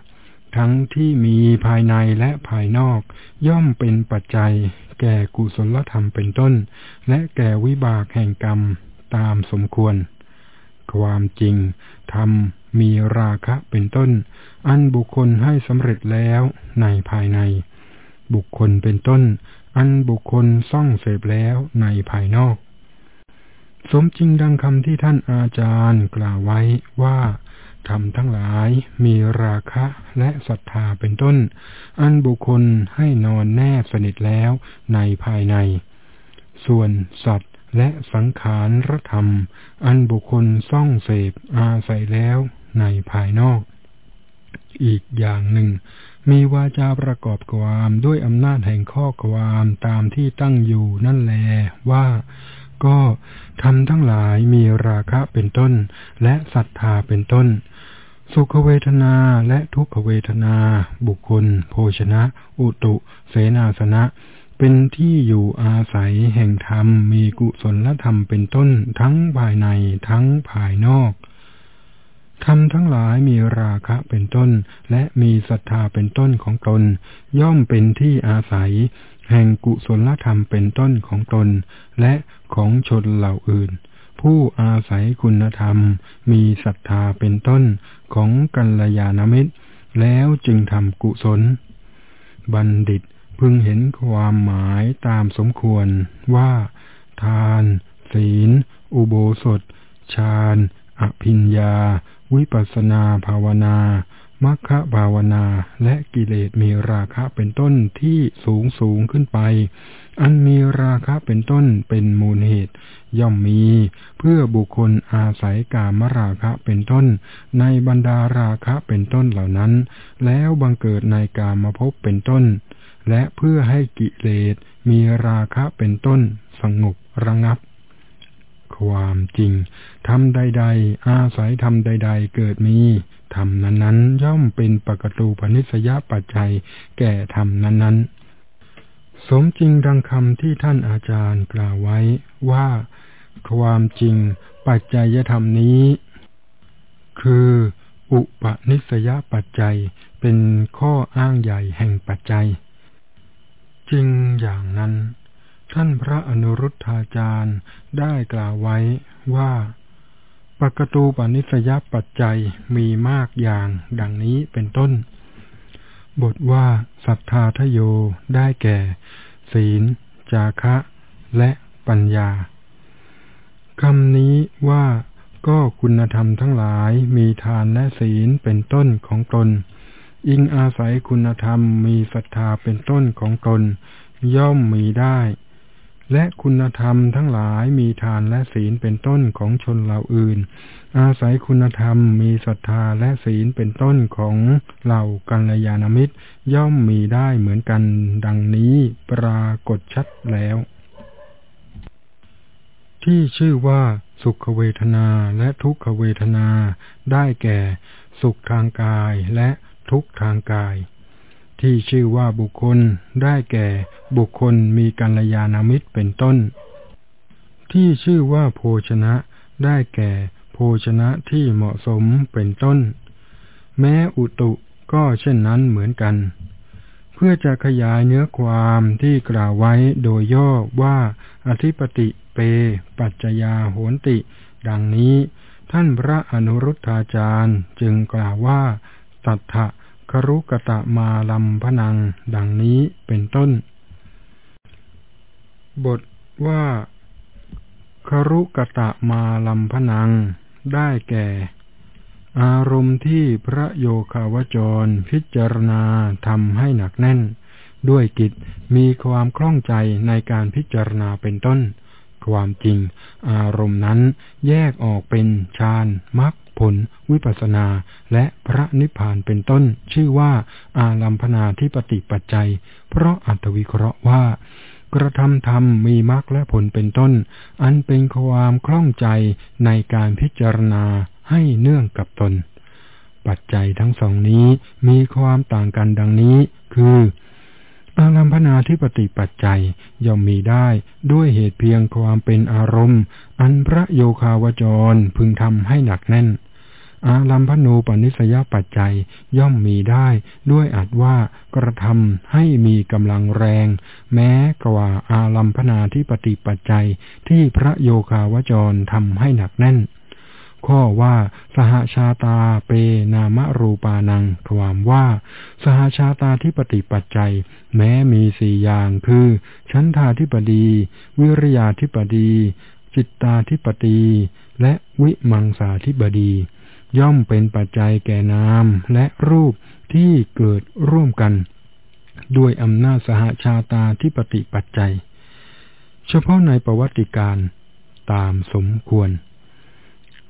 ทั้งที่มีภายในและภายนอก ย่อมเป็นปัจจัย แก่กุศลธรรมเป็นต้น และแก่วิบากแห่งกรรมตามสมควร ความจริงธรรมมีราคะเป็นต้น อันบุคคลให้สำเร็จแล้วในภายใน บุคคลเป็นต้น อันบุคคลซ่องเสพแล้วในภายนอก สมจริงดังคำที่ท่านอาจารย์กล่าวไว้ว่า ธรรมทั้งหลายมีราคะและศรัทธาเป็นต้น อันบุคคลให้นอนแนบสนิทแล้วในภายใน ส่วนสัตว์และสังขารรธรรม อันบุคคลซ่องเสพอาศัยแล้วในภายนอก อีกอย่างหนึ่ง มีวาจาประกอบความด้วยอำนาจแห่งข้อความตามที่ตั้งอยู่นั่นแลว่าก็ทำทั้งหลายมีราคะเป็นต้น และศรัทธาเป็นต้น สุขเวทนาและทุกขเวทนา บุคคล โภชนะ อุตุ เสนาสนะ เป็นที่อยู่อาศัยแห่งธรรมมีกุศลธรรมเป็นต้นทั้งภายในทั้งภายนอกธรรมทั้งหลายมีราคะเป็นต้น และมีศรัทธาเป็นต้นของตน ย่อมเป็นที่อาศัย แห่งกุศลธรรมเป็นต้นของตน และของชนเหล่าอื่น ผู้อาศัยคุณธรรม มีศรัทธาเป็นต้น ของกัลยาณมิตร แล้วจึงทำกุศล บัณฑิตพึงเห็นความหมายตามสมควรว่า ทาน ศีล อุโบสถ ฌาน อภิญญา วิปัสนาภาวนา มัคคะภาวนาและกิเลสมีราคะเป็นต้นที่สูงสูงขึ้นไป อันมีราคะเป็นต้นเป็นมูลเหตุ ย่อมมี เพื่อบุคคลอาศัยกามราคะเป็นต้น ในบรรดาราคะเป็นต้นเหล่านั้น แล้วบังเกิดในกามภพเป็นต้น และเพื่อให้กิเลสมีราคะเป็นต้น สงบระงับความจริงทำใด ๆ อาศัยทำใด ๆ เกิดมี ธรรมนั้นๆ ย่อมเป็นปกตูปนิสยปัจจัย แก่ธรรมนั้นๆ สมจริงดังคำที่ท่านอาจารย์กล่าวไว้ว่า ความจริงปัจจัยธรรมนี้ คืออุปนิสยปัจจัยเป็นข้ออ้างใหญ่แห่งปัจจัย จริงอย่างนั้น ท่านพระอนุรุทธาจารย์ได้กล่าวไว้ว่า ปกตูปนิสยปัจจัยมีมากอย่างดังนี้เป็นต้น บทว่าสัทธาทโยได้แก่ ศีล จาคะ และปัญญาคำนี้ว่าก็คุณธรรมทั้งหลายมีทานและศีลเป็นต้นของตน อิงอาศัยคุณธรรมมีศรัทธาเป็นต้นของตน ย่อมมีได้ และคุณธรรมทั้งหลายมีทานและศีลเป็นต้นของชนเหล่าอื่น อาศัยคุณธรรมมีศรัทธาและศีลเป็นต้นของเหล่ากัลยาณมิตร ย่อมมีได้เหมือนกันดังนี้ปรากฏชัดแล้ว ที่ชื่อว่าสุขเวทนาและทุกขเวทนาได้แก่ สุขทางกายและทุกทางกาย ที่ชื่อว่าบุคคลได้แก่บุคคลมีกัลยาณมิตรเป็นต้น ที่ชื่อว่าโภชนะ ได้แก่โภชนะที่เหมาะสมเป็นต้น แม้อุตุก็เช่นนั้นเหมือนกัน เพื่อจะขยายเนื้อความที่กล่าวไว้โดยย่อว่าอธิปติเป ปัจจยาโหนติ ดังนี้ ท่านพระอนุรุทธาจารย์จึงกล่าวว่า ตัทธะ ครุกตะมาลัมพนัง ดังนี้เป็นต้น บทว่าครุกตะมาลัมพนัง ได้แก่ อารมณ์ที่พระโยคาวจรพิจารณาทำให้หนักแน่น ด้วยกิจมีความคล่องใจในการพิจารณาเป็นต้น ความจริง อารมณ์นั้นแยกออกเป็นฌานมรรคผล วิปัสนา และพระนิพพานเป็นต้น ชื่อว่า อาลัมพนาที่ปฏิปัจจัย เพราะอัตวิเคราะห์ว่ากระทำธรรมมีมรรคและผลเป็นต้น อันเป็นความคล่องใจในการพิจารณาให้เนื่องกับตน ปัจจัยทั้งสองนี้มีความต่างกันดังนี้ คือ อารัมพนาที่ปฏิปัจจัยย่อมมีได้ด้วยเหตุเพียงความเป็นอารมณ์ อันพระโยคาวจรพึงทำให้หนักแน่น อารัมพนูปนิสยปัจจัยย่อมมีได้ด้วยอาจว่ากระทำให้มีกำลังแรง แม้กว่าอารัมพนาที่ปฏิปัจจัยที่พระโยคาวจรทำให้หนักแน่น ข้อว่า สหชาตาเปนามรูปานัง ความว่า สหชาตาที่ปฏิปัจจัย แม้มีสี่อย่างคือ ชั้นทาธิปดี วิริยาธิปดี จิตตาธิปดีและวิมังสาธิบดี ย่อมเป็นปัจจัยแก่นามและรูปที่เกิดร่วมกัน ด้วยอำนาจสหชาตาที่ปฏิปัจจัย เฉพาะในประวัติการตามสมควร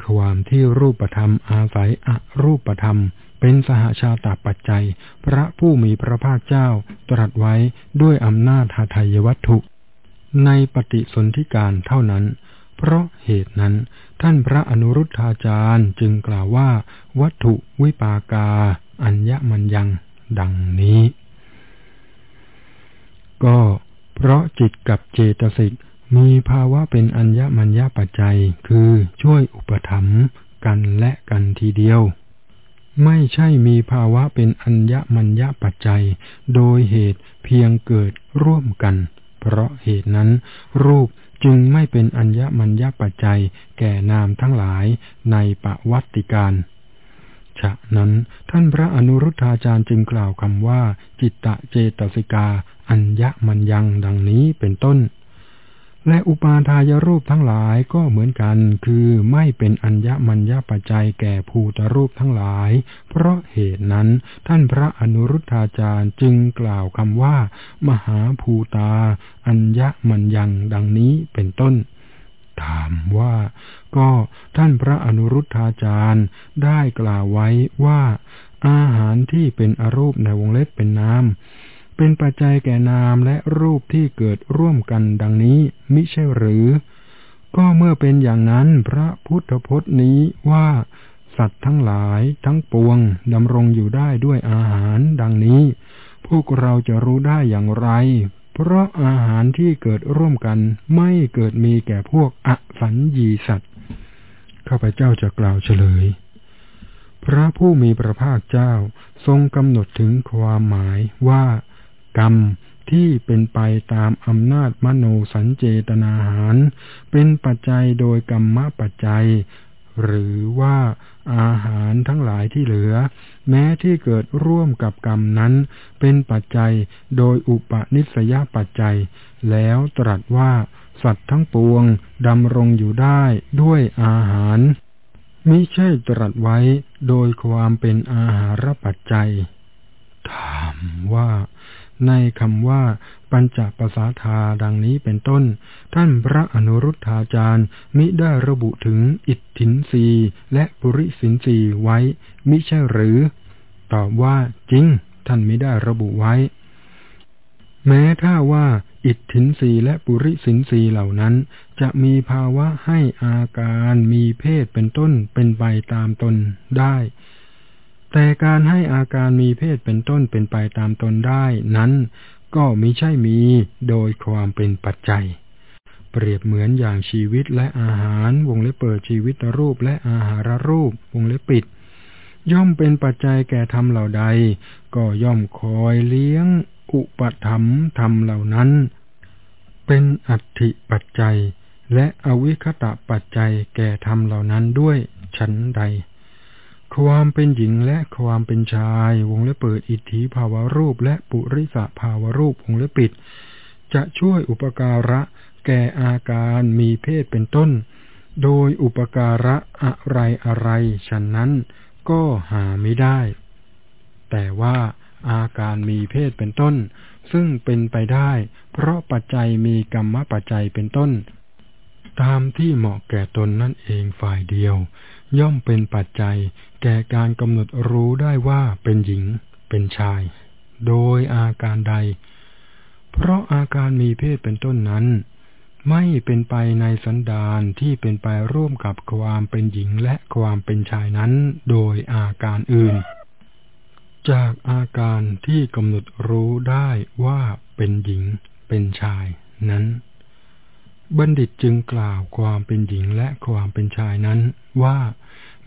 ความที่รูปธรรมอาศัยอรูปธรรม เป็นสหชาตาปัจจัย พระผู้มีพระภาคเจ้าตรัสไว้ด้วยอำนาจหาทายวัตถุ ในปฏิสนธิการเท่านั้น เพราะเหตุนั้นท่านพระอนุรุทธาจารย์จึงกล่าวว่า วัตถุวิปากา อัญญมัญยัง ดังนี้ ก็เพราะจิตกับเจตสิก มีภาวะเป็นอัญญมัญญปัจจัย คือช่วยอุปถัมภ์กันและกันทีเดียว ไม่ใช่มีภาวะเป็นอัญญมัญญปัจจัย โดยเหตุเพียงเกิดร่วมกัน เพราะเหตุนั้น รูปจึงไม่เป็นอัญญมัญญปัจจัย แก่นามทั้งหลายในปวัติการฉะนั้นท่านพระอนุรุทธาจารย์จึงกล่าวคำว่า จิตตะเจตสิกา อัญญมัญยังดังนี้เป็นต้น และอุปาทายรูปทั้งหลายก็เหมือนกัน คือไม่เป็นอัญญมัญญปัจจัยแก่ภูตรูปทั้งหลาย เพราะเหตุนั้นท่านพระอนุรุทธาจารย์จึงกล่าวคำว่า มหาภูตา อัญญมัญยังดังนี้เป็นต้น ถามว่า ก็ท่านพระอนุรุทธาจารย์ได้กล่าวไว้ว่า อาหารที่เป็นอรูปในวงเล็บเป็นน้ำ เป็นปัจจัยแก่นามและรูปที่เกิดร่วมกันดังนี้มิใช่หรือ ก็เมื่อเป็นอย่างนั้นพระพุทธพจน์นี้ว่าสัตว์ทั้งหลายทั้งปวงดำรงอยู่ได้ด้วยอาหารดังนี้ พวกเราจะรู้ได้อย่างไร เพราะอาหารที่เกิดร่วมกันไม่เกิดมีแก่พวกอสัญญีสัตว์ข้าพเจ้าจะกล่าวเฉลย พระผู้มีพระภาคเจ้าทรงกำหนดถึงความหมายว่า กรรมที่เป็นไปตามอำนาจมโนสัญเจตนาหาร เป็นปัจจัยโดยกรรมปัจจัย หรือว่าอาหารทั้งหลายที่เหลือ แม้ที่เกิดร่วมกับกรรมนั้น เป็นปัจจัยโดยอุปนิสยปัจจัย แล้วตรัสว่า สัตว์ทั้งปวงดำรงอยู่ได้ด้วยอาหาร มิใช่ตรัสไว้โดยความเป็นอาหารปัจจัย ถามว่า ในคำว่า ปัญจปสาทาดังนี้เป็นต้น ท่านพระอนุรุทธาจารย์มิได้ระบุถึงอิทธินรีและปุริสินรีไว้มิใช่หรือ ตอบว่าจริง ท่านมิได้ระบุไว้ แม้ถ้าว่าอิทธินรีและปุริสินรีเหล่านั้น จะมีภาวะให้อาการมีเพศเป็นต้นเป็นไปตามตนได้ แต่การให้อาการมีเพศเป็นต้นเป็นไปตามตนได้นั้นก็มิใช่มีโดยความเป็นปัจจัย เปรียบเหมือนอย่างชีวิตและอาหารวงเล็บเปิดชีวิตรูปและอาหารรูปวงเล็บปิด ย่อมเป็นปัจจัยแก่ธรรมเหล่าใด ก็ย่อมคอยเลี้ยงอุปถัมธรรมเหล่านั้น เป็นอัติปัจจัย และอวิคตะปัจจัยแก่ธรรมเหล่านั้นด้วยชั้นใด ความเป็นหญิงและความเป็นชาย วงเล็บเปิดอิทธิภาวรูปและปุริสภาวรูปวงเล็บปิด จะช่วยอุปการะแก่อาการมีเพศเป็นต้น โดยอุปการะอะไรอะไรฉันนั้นก็หาไม่ได้ แต่ว่าอาการมีเพศเป็นต้น ซึ่งเป็นไปได้ เพราะปัจจัยมีกรรมปัจจัยเป็นต้น ตามที่เหมาะแก่ตนนั่นเองฝ่ายเดียว ย่อมเป็นปัจจัย แก่การกำหนดรู้ได้ว่าเป็นหญิงเป็นชาย โดยอาการใด เพราะอาการมีเพศเป็นต้นนั้น ไม่เป็นไปในสันดานที่เป็นไปร่วมกับความเป็นหญิงและความเป็นชายนั้น โดยอาการอื่น จากอาการที่กำหนดรู้ได้ว่าเป็นหญิงเป็นชายนั้นบัณฑิตจึงกล่าวความเป็นหญิงและความเป็นชายนั้นว่า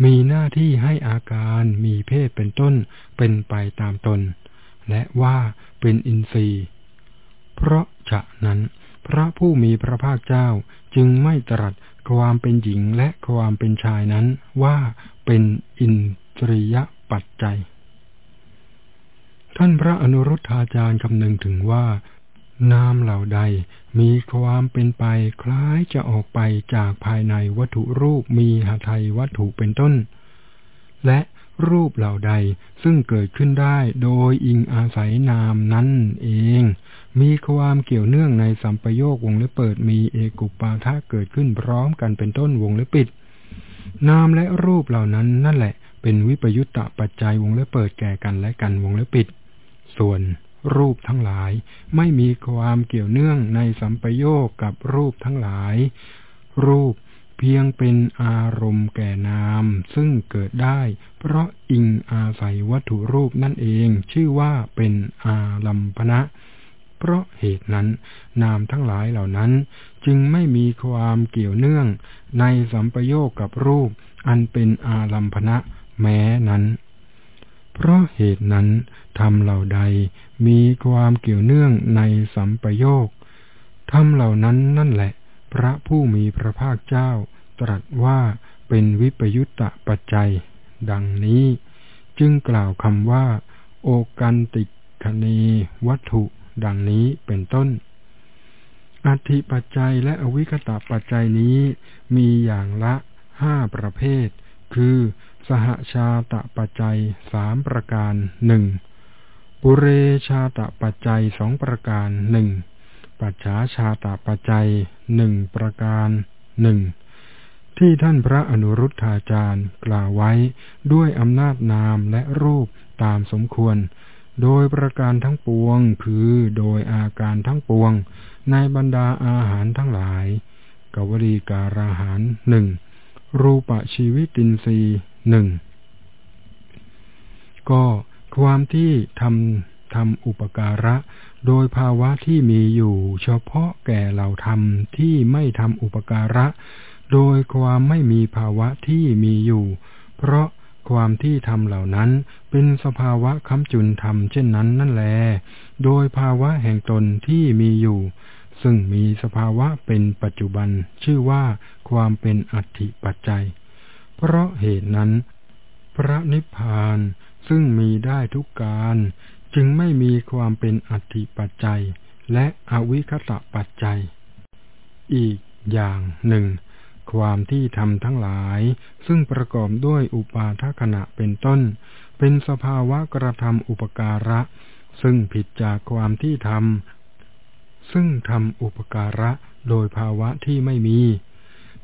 มีหน้าที่ให้อาการมีเพศเป็นต้นเป็นไปตามตน และว่าเป็นอินทรีย์ เพราะฉะนั้น พระผู้มีพระภาคเจ้าจึงไม่ตรัสความเป็นหญิงและความเป็นชายนั้นว่าเป็นอินทรียปัจจัย ท่านพระอนุรุทธาจารย์คำนึงถึงว่า นามเหล่าใดมีความเป็นไปคล้ายจะออกไปจากภายในวัตถุรูปมีหาไทยวัตถุเป็นต้น และรูปเหล่าใดซึ่งเกิดขึ้นได้โดยอิงอาศัยนามนั้นเอง มีความเกี่ยวเนื่องในสัมปโยควงเล็บเปิดมีเอกุปาทะเกิดขึ้นพร้อมกันเป็นต้นวงเล็บปิด นามและรูปเหล่านั้นนั่นแหละ เป็นวิปยุตตะปัจจัยวงเล็บเปิดแก่กันและกันวงเล็บปิด ส่วน รูปทั้งหลาย ไม่มีความเกี่ยวเนื่องในสัมปโยคกับรูปทั้งหลาย รูปเพียงเป็นอารมณ์แก่นาม ซึ่งเกิดได้ เพราะอิงอาศัยวัตถุรูปนั่นเองชื่อว่าเป็นอาลัมพนะเพราะเหตุนั้น นามทั้งหลายเหล่านั้น จึงไม่มีความเกี่ยวเนื่อง ในสัมปโยคกับรูป อันเป็นอาลัมพนะแม้นั้น เพราะเหตุนั้น ธรรมเหล่าใดมีความเกี่ยวเนื่องในสัมปโยคธรรมเหล่านั้นนั่นแหละ พระผู้มีพระภาคเจ้า ตรัสว่าเป็นวิปยุตตะปัจจัย ดังนี้ จึงกล่าวคำว่า โอกันติคณีวัตถุ ดังนี้เป็นต้นอธิปัจจัยและอวิคตะปัจจัยนี้มีอย่างละห้าประเภท คือ สหชาตะปัจจัยสามประการหนึ่ง ปุเรชาตะปัจจัยสองประการหนึ่งปัจฉาชาตะปัจจัยหนึ่งประการหนึ่งที่ท่านพระอนุรุทธาจารย์กล่าวไว้ด้วยอำนาจนามและรูปตามสมควร โดยประการทั้งปวงคือโดยอาการทั้งปวง ในบรรดาอาหารทั้งหลายกวลีการาหารหนึ่งรูปชีวิตินทรีหนึ่งก็ ความที่ทำทำอุปการะ โดยภาวะที่มีอยู่ เฉพาะแก่เหล่าธรรมที่ไม่ทำอุปการะ โดยความไม่มีภาวะที่มีอยู่ เพราะความที่ทำเหล่านั้นเป็นสภาวะคำจุนธรรมเช่นนั้นนั่นแล โดยภาวะแห่งตนที่มีอยู่ ซึ่งมีสภาวะเป็นปัจจุบันชื่อว่าความเป็นอัติปัจจัย เพราะเหตุนั้น พระนิพพาน ซึ่งมีได้ทุกการ จึงไม่มีความเป็นอัติปัจจัย และอวิคตะปัจจัย อีกอย่างหนึ่ง ความที่ทำทั้งหลาย ซึ่งประกอบด้วยอุปาทขณะเป็นต้น เป็นสภาวะกระทำอุปการะ ซึ่งผิดจากความที่ทำซึ่งทำอุปการะโดยภาวะที่ไม่มี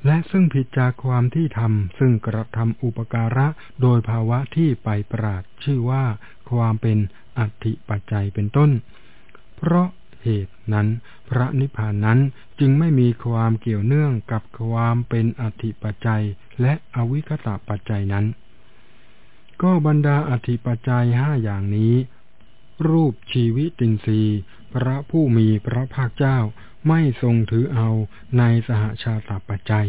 และซึ่งผิดจากความที่ทำซึ่งกระทำอุปการะโดยภาวะที่ไปปราดชื่อว่าความเป็นอัติปัจจัยเป็นต้น เพราะเหตุนั้น พระนิพพานนั้นจึงไม่มีความเกี่ยวเนื่องกับความเป็นอธิปัจจัยและอวิคตาปัจจัยนั้น ก็บรรดาอธิปัจจัยห้าอย่างนี้ รูปชีวิตินทรีย์ พระผู้มีพระภาคเจ้า ไม่ทรงถือเอาในสหชาตปัจจัย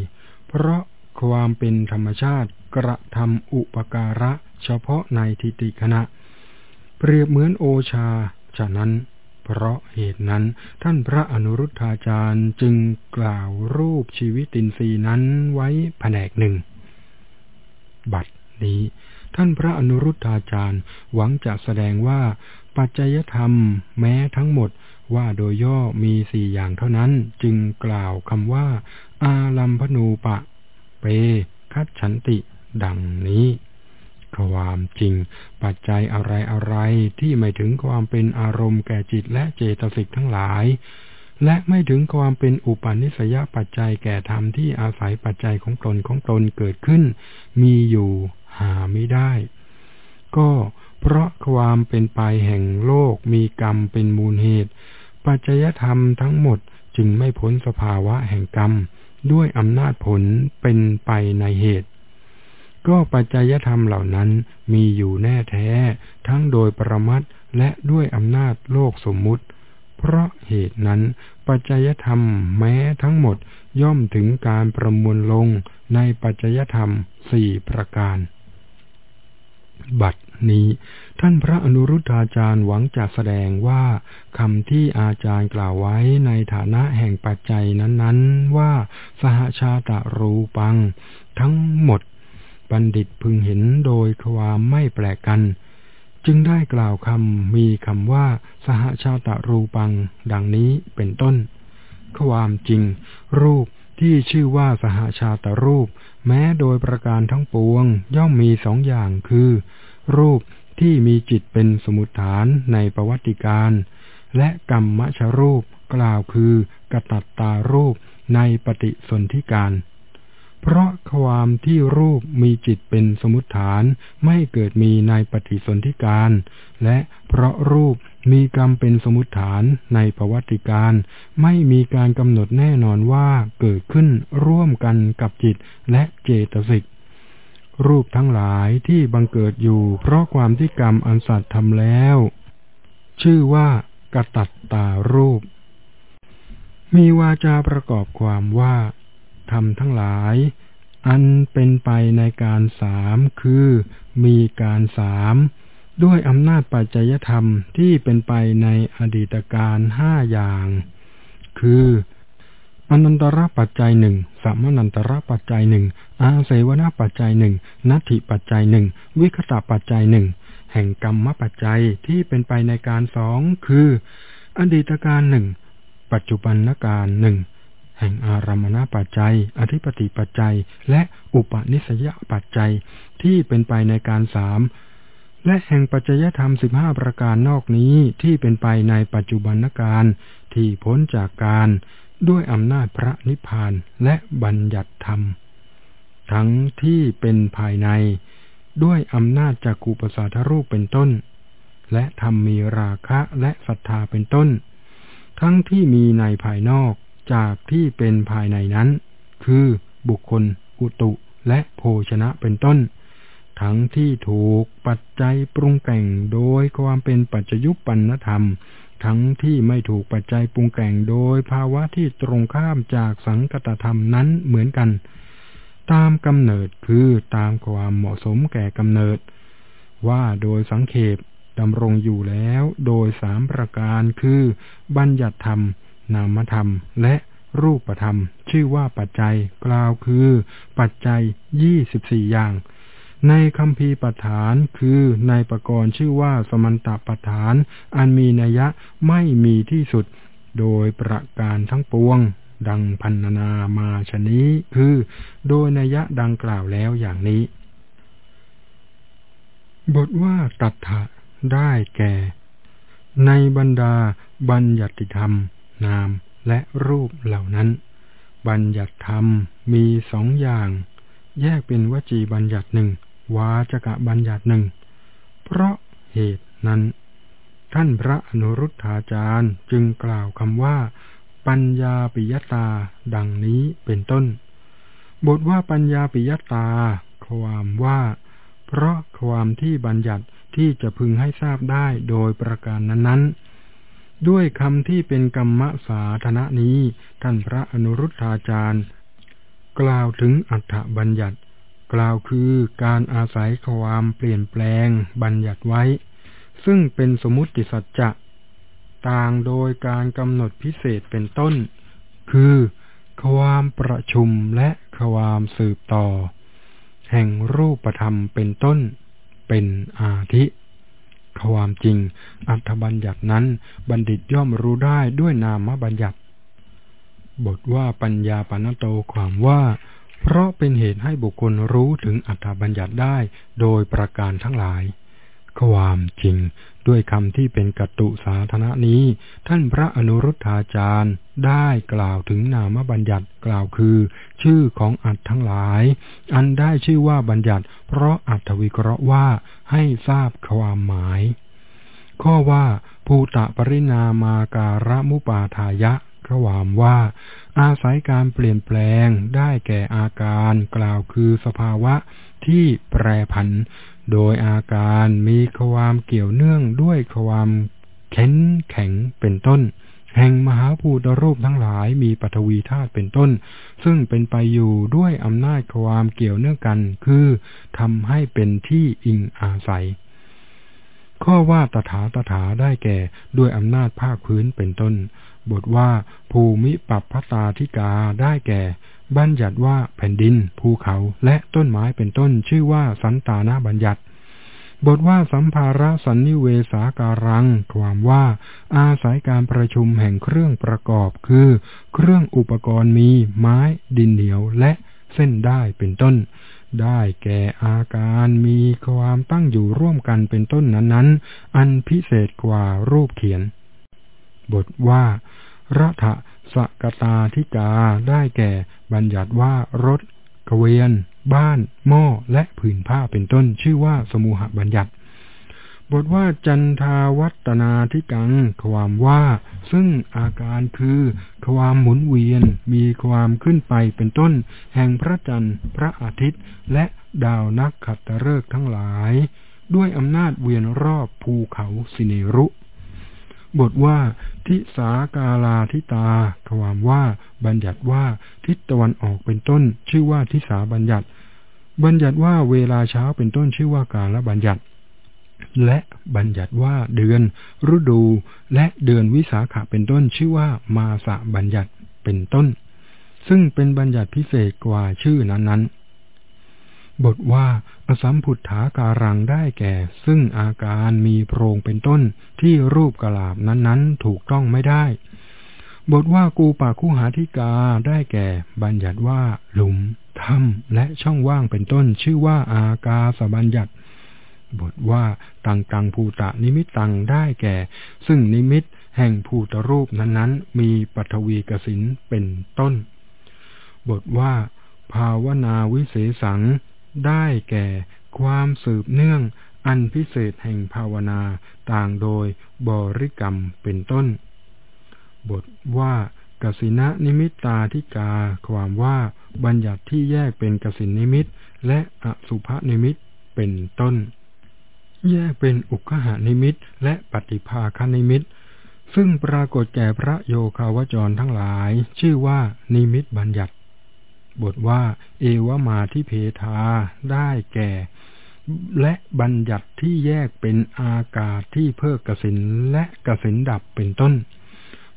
เพราะความเป็นธรรมชาติกระทำอุปการะเฉพาะในทิฏฐิคณะ เปรียบเหมือนโอชา ฉะนั้น เพราะเหตุนั้นท่านพระอนุรุทธาจารย์จึงกล่าวรูปชีวิตินทรีย์นั้นไว้แผนกหนึ่ง บัดนี้ ท่านพระอนุรุทธาจารย์หวังจะแสดงว่าปัจจยธรรมแม้ทั้งหมด ว่าโดยย่อมีสี่อย่างเท่านั้น จึงกล่าวคำว่า อาลัมพนูปะ เปคัดฉันติ ดังนี้ความจริง ปัจจัยอะไรอะไรที่ไม่ถึงความเป็นอารมณ์แก่จิตและเจตสิกทั้งหลาย และไม่ถึงความเป็นอุปนิสัยปัจจัยแก่ธรรมที่อาศัยปัจจัยของตนของตนเกิดขึ้น มีอยู่หาไม่ได้ ก็เพราะความเป็นไปแห่งโลกมีกรรมเป็นมูลเหตุ ปัจจยธรรมทั้งหมดจึงไม่พ้นสภาวะแห่งกรรม ด้วยอำนาจผลเป็นไปในเหตุ ก็ปัจจยธรรมเหล่านั้นมีอยู่แน่แท้ ทั้งโดยประมัดและด้วยอำนาจโลกสมมุติ เพราะเหตุนั้น ปัจจยธรรมแม้ทั้งหมดย่อมถึงการประมวลลงในปัจจยธรรมสี่ประการ บัด นี้ ท่านพระอนุรุทธาจารย์หวังจะแสดงว่าคำที่อาจารย์กล่าวไว้ในฐานะแห่งปัจจัยนั้นๆ ว่าสหชาตะรูปัง ทั้งหมด บัณฑิตพึงเห็นโดยความไม่แปลกกัน จึงได้กล่าวคำมีคำว่า สหชาตะรูปัง ดังนี้เป็นต้น ความจริง รูปที่ชื่อว่าสหชาตรูป แม้โดยประการทั้งปวงย่อมมีสองอย่างคือ รูปที่มีจิตเป็นสมุทฐานในประวัติการ และกรรมชรูปกล่าวคือกตัตตารูปในปฏิสนธิการ เพราะความที่รูปมีจิตเป็นสมุทฐานไม่เกิดมีในปฏิสนธิการ และเพราะรูปมีกรรมเป็นสมุทฐานในประวัติการ ไม่มีการกำหนดแน่นอนว่าเกิดขึ้นร่วมกันกับจิตและเจตสิก รูปทั้งหลายที่บังเกิดอยู่ เพราะความที่กรรมอันสัตว์ทำแล้ว ชื่อว่ากตัตตารูป มีวาจาประกอบความว่าทำทั้งหลาย อันเป็นไปในการสามคือ มีการสามด้วยอำนาจปัจจยธรรมที่เป็นไปในอดีตการห้าอย่าง คืออนันตระปัจจัยหนึ่งสัมนันตระปัจจัยหนึ่ง อาเสวนาปัจจัยหนึ่งนัตถิปัจจัยหนึ่งวิคตาปัจจัยหนึ่งแห่งกรรมปัจจัยที่เป็นไปในการสองคือ อดีตการหนึ่งปัจจุบันการหนึ่งแห่งอารมณปัจจัย อธิปติปัจจัย และอุปนิสยปัจจัยที่เป็นไปในการสามและแห่งปัจจยธรรมสิบห้าประการนอกนี้ที่เป็นไปในปัจจุบันการที่พ้นจากการ ด้วยอำนาจพระนิพพานและบัญญัติธรรม ทั้งที่เป็นภายใน ด้วยอำนาจจากกุปสาทรูปเป็นต้น และธรรมมีราคะและศรัทธาเป็นต้น ทั้งที่มีในภายนอกจากที่เป็นภายในนั้น คือบุคคล อุตุและโภชนะเป็นต้น ทั้งที่ถูกปัจจัยปรุงแต่งโดยความเป็นปัจจยุปปันธรรม ทั้งที่ไม่ถูกปัจจัยปรุงแต่งโดยภาวะที่ตรงข้ามจากสังกตธรรมนั้นเหมือนกัน ตามกำเนิดคือตามความเหมาะสมแก่กำเนิด ว่าโดยสังเขปดำรงอยู่แล้วโดยสามประการคือ บัญญัติธรรม นามธรรม และรูปธรรม ชื่อว่าปัจจัยกล่าวคือ ปัจจัยยี่สิบสี่อย่าง ในคำพีปฐานคือในประกรณ์ชื่อว่าสมันตปฐาน อันมีนัยะไม่มีที่สุด โดยประการทั้งปวง ดังพันนามาชนี้คือโดยนัยะดังกล่าวแล้วอย่างนี้ บทว่าตัทธะได้แก่ ในบรรดาบัญญัติธรรม นามและรูปเหล่านั้น บัญญัติธรรมมีสองอย่าง แยกเป็นวจีบัญญัติหนึ่งวาจกะบัญญัติหนึ่ง เพราะเหตุนั้น ท่านพระอนุรุทธาจารย์จึงกล่าวคำว่า ปัญญาปิยตา ดังนี้เป็นต้น บทว่าปัญญาปิยตา ความว่า เพราะความที่บัญญัติที่จะพึงให้ทราบได้โดยประการนั้นๆ ด้วยคำที่เป็นกรรมสาธนะนี้ ท่านพระอนุรุทธาจารย์ กล่าวถึงอัฏฐบัญญัติ กล่าวคือการอาศัยความเปลี่ยนแปลงบัญญัติไว้ ซึ่งเป็นสมมติสัจจะ ต่างโดยการกำหนดพิเศษเป็นต้น คือความประชุมและความสืบต่อ แห่งรูปธรรมเป็นต้น เป็นอาทิความจริง อัธบัญญัตินั้นบัณฑิตย่อมรู้ได้ด้วยนามบัญญัติ บทว่าปัญญาปนโตความว่า เพราะเป็นเหตุให้บุคคลรู้ถึงอัธบัญญัติได้โดยประการทั้งหลาย ความจริง ด้วยคำที่เป็นกัตตุสาธนะนี้ ท่านพระอนุรุทธาจารย์ ได้กล่าวถึงนามบัญญัติกล่าวคือ ชื่อของอัตทั้งหลาย อันได้ชื่อว่าบัญญัติ เพราะอัตวิเคราะห์ว่าให้ทราบความหมาย ข้อว่าภูตะปรินามาการมุปาทายะความว่า อาศัยการเปลี่ยนแปลงได้แก่อาการกล่าวคือสภาวะที่แปรผัน โดยอาการมีความเกี่ยวเนื่องด้วยความแข็งแข็งเป็นต้น แห่งมหาภูตรูปทั้งหลายมีปฐวีธาตุเป็นต้น ซึ่งเป็นไปอยู่ด้วยอำนาจความเกี่ยวเนื่องกัน คือทำให้เป็นที่อิงอาศัย ข้อว่าตถาตถาได้แก่ด้วยอำนาจภาคพื้นเป็นต้น บทว่าภูมิปัปพตาธิกาได้แก่ บัญญัติว่าแผ่นดิน ภูเขาและต้นไม้เป็นต้นชื่อว่าสันตานาบัญญัติ บทว่าสัมภาระสันนิเวสาการัง ความว่า อาศัยการประชุมแห่งเครื่องประกอบคือ เครื่องอุปกรณ์มีไม้ดินเหนียวและเส้นได้เป็นต้น ได้แก่อาการมีความตั้งอยู่ร่วมกันเป็นต้นนั้นๆ อันพิเศษกว่ารูปเขียน บทว่ารัฐ สกตาธิกาได้แก่บัญญัติว่ารถกเวียน บ้าน หม้อ และผืนผ้าเป็นต้น ชื่อว่าสมุหบัญญัติ บทว่าจันทาวัตนาธิกัง ความว่า ซึ่งอาการคือ ความหมุนเวียน มีความขึ้นไปเป็นต้น แห่งพระจันทร์ พระอาทิตย์ และดาวนักขัตฤกษ์ทั้งหลาย ด้วยอำนาจเวียนรอบภูเขาสิเนรุ บทว่า ทิสากาลาทิตา ความว่า บัญญัติว่า ทิศตะวันออกเป็นต้น ชื่อว่าทิสาบัญญัติ บัญญัติว่าเวลาเช้าเป็นต้นชื่อว่ากาละบัญญัติ และบัญญัติว่าเดือน ฤดู และเดือนวิสาขะเป็นต้นชื่อว่ามาสะบัญญัติเป็นต้น ซึ่งเป็นบัญญัติพิเศษกว่าชื่อนั้นๆบทว่า อสัมพุทธาการังได้แก่ ซึ่งอาการมีโพรงเป็นต้นที่รูปกลาบนั้นๆ ถูกต้องไม่ได้ บทว่ากูปาคุหาธิกาได้แก่ บัญญัติว่า หลุมถ้ำและช่องว่างเป็นต้น ชื่อว่าอากาสบัญญัติ บทว่าตังกังภูตะนิมิตตังได้แก่ ซึ่งนิมิตแห่งภูตรูปนั้นๆ มีปฐวีกสินเป็นต้น บทว่า ภาวนาวิเศษสัง ได้แก่ความสืบเนื่องอันพิเศษแห่งภาวนาต่างโดยบริกรรมเป็นต้น บทว่ากสินะนิมิตตาธิกา ความว่าบัญญัติที่แยกเป็นกสินนิมิต และอสุภนิมิตเป็นต้น แยกเป็นอุคหานิมิต และปฏิภาคนิมิต ซึ่งปรากฏแก่พระโยคาวจรทั้งหลาย ชื่อว่านิมิตบัญญัติ บทว่า เอวมาทิเพทาได้แก่ และบัญญัติที่แยกเป็นอากาศที่เพิกกสินและกสินดับเป็นต้น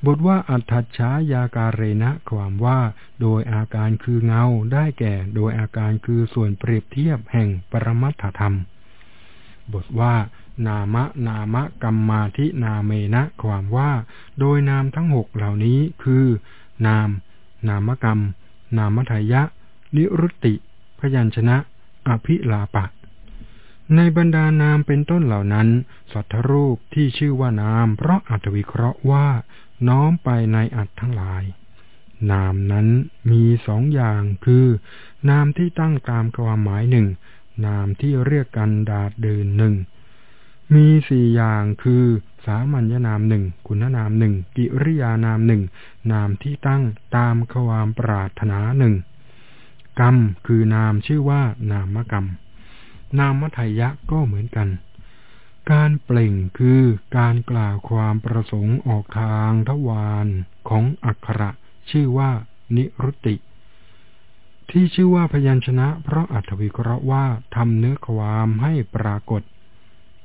บทว่าอัฏฐชายาการเรณะความว่า โดยอาการคือเงาได้แก่ โดยอาการคือส่วนเปรียบเทียบแห่งปรมัตถธรรม บทว่านามะนามะกรรมาทินาเมนะความว่า โดยนามทั้งหกเหล่านี้คือ นาม นามกรรม นามทายะ นิรุตติ พยัญชนะ อภิลาปะ ในบรรดานามเป็นต้นเหล่านั้นสัทธรูปที่ชื่อว่านาม เพราะอัตวิเคราะห์ว่า น้อมไปในอัตทั้งหลาย นามนั้นมีสองอย่างคือ นามที่ตั้งตามความหมายหนึ่ง นามที่เรียกกันดาดเดินหนึ่ง มีสี่อย่างคือ สามัญญนามหนึ่งคุณนามหนึ่งกิริยานามหนึ่งนามที่ตั้งตามความปรารถนาหนึ่งกรรมคือนามชื่อว่านามกรรม นามทายะก็เหมือนกัน การเปล่งคือการกล่าวความประสงค์ออกทางทวารของอักขระ ชื่อว่า นิรุติ ที่ชื่อว่าพยัญชนะ เพราะอัตวิเคราะห์ว่าทำเนื้อความให้ปรากฏ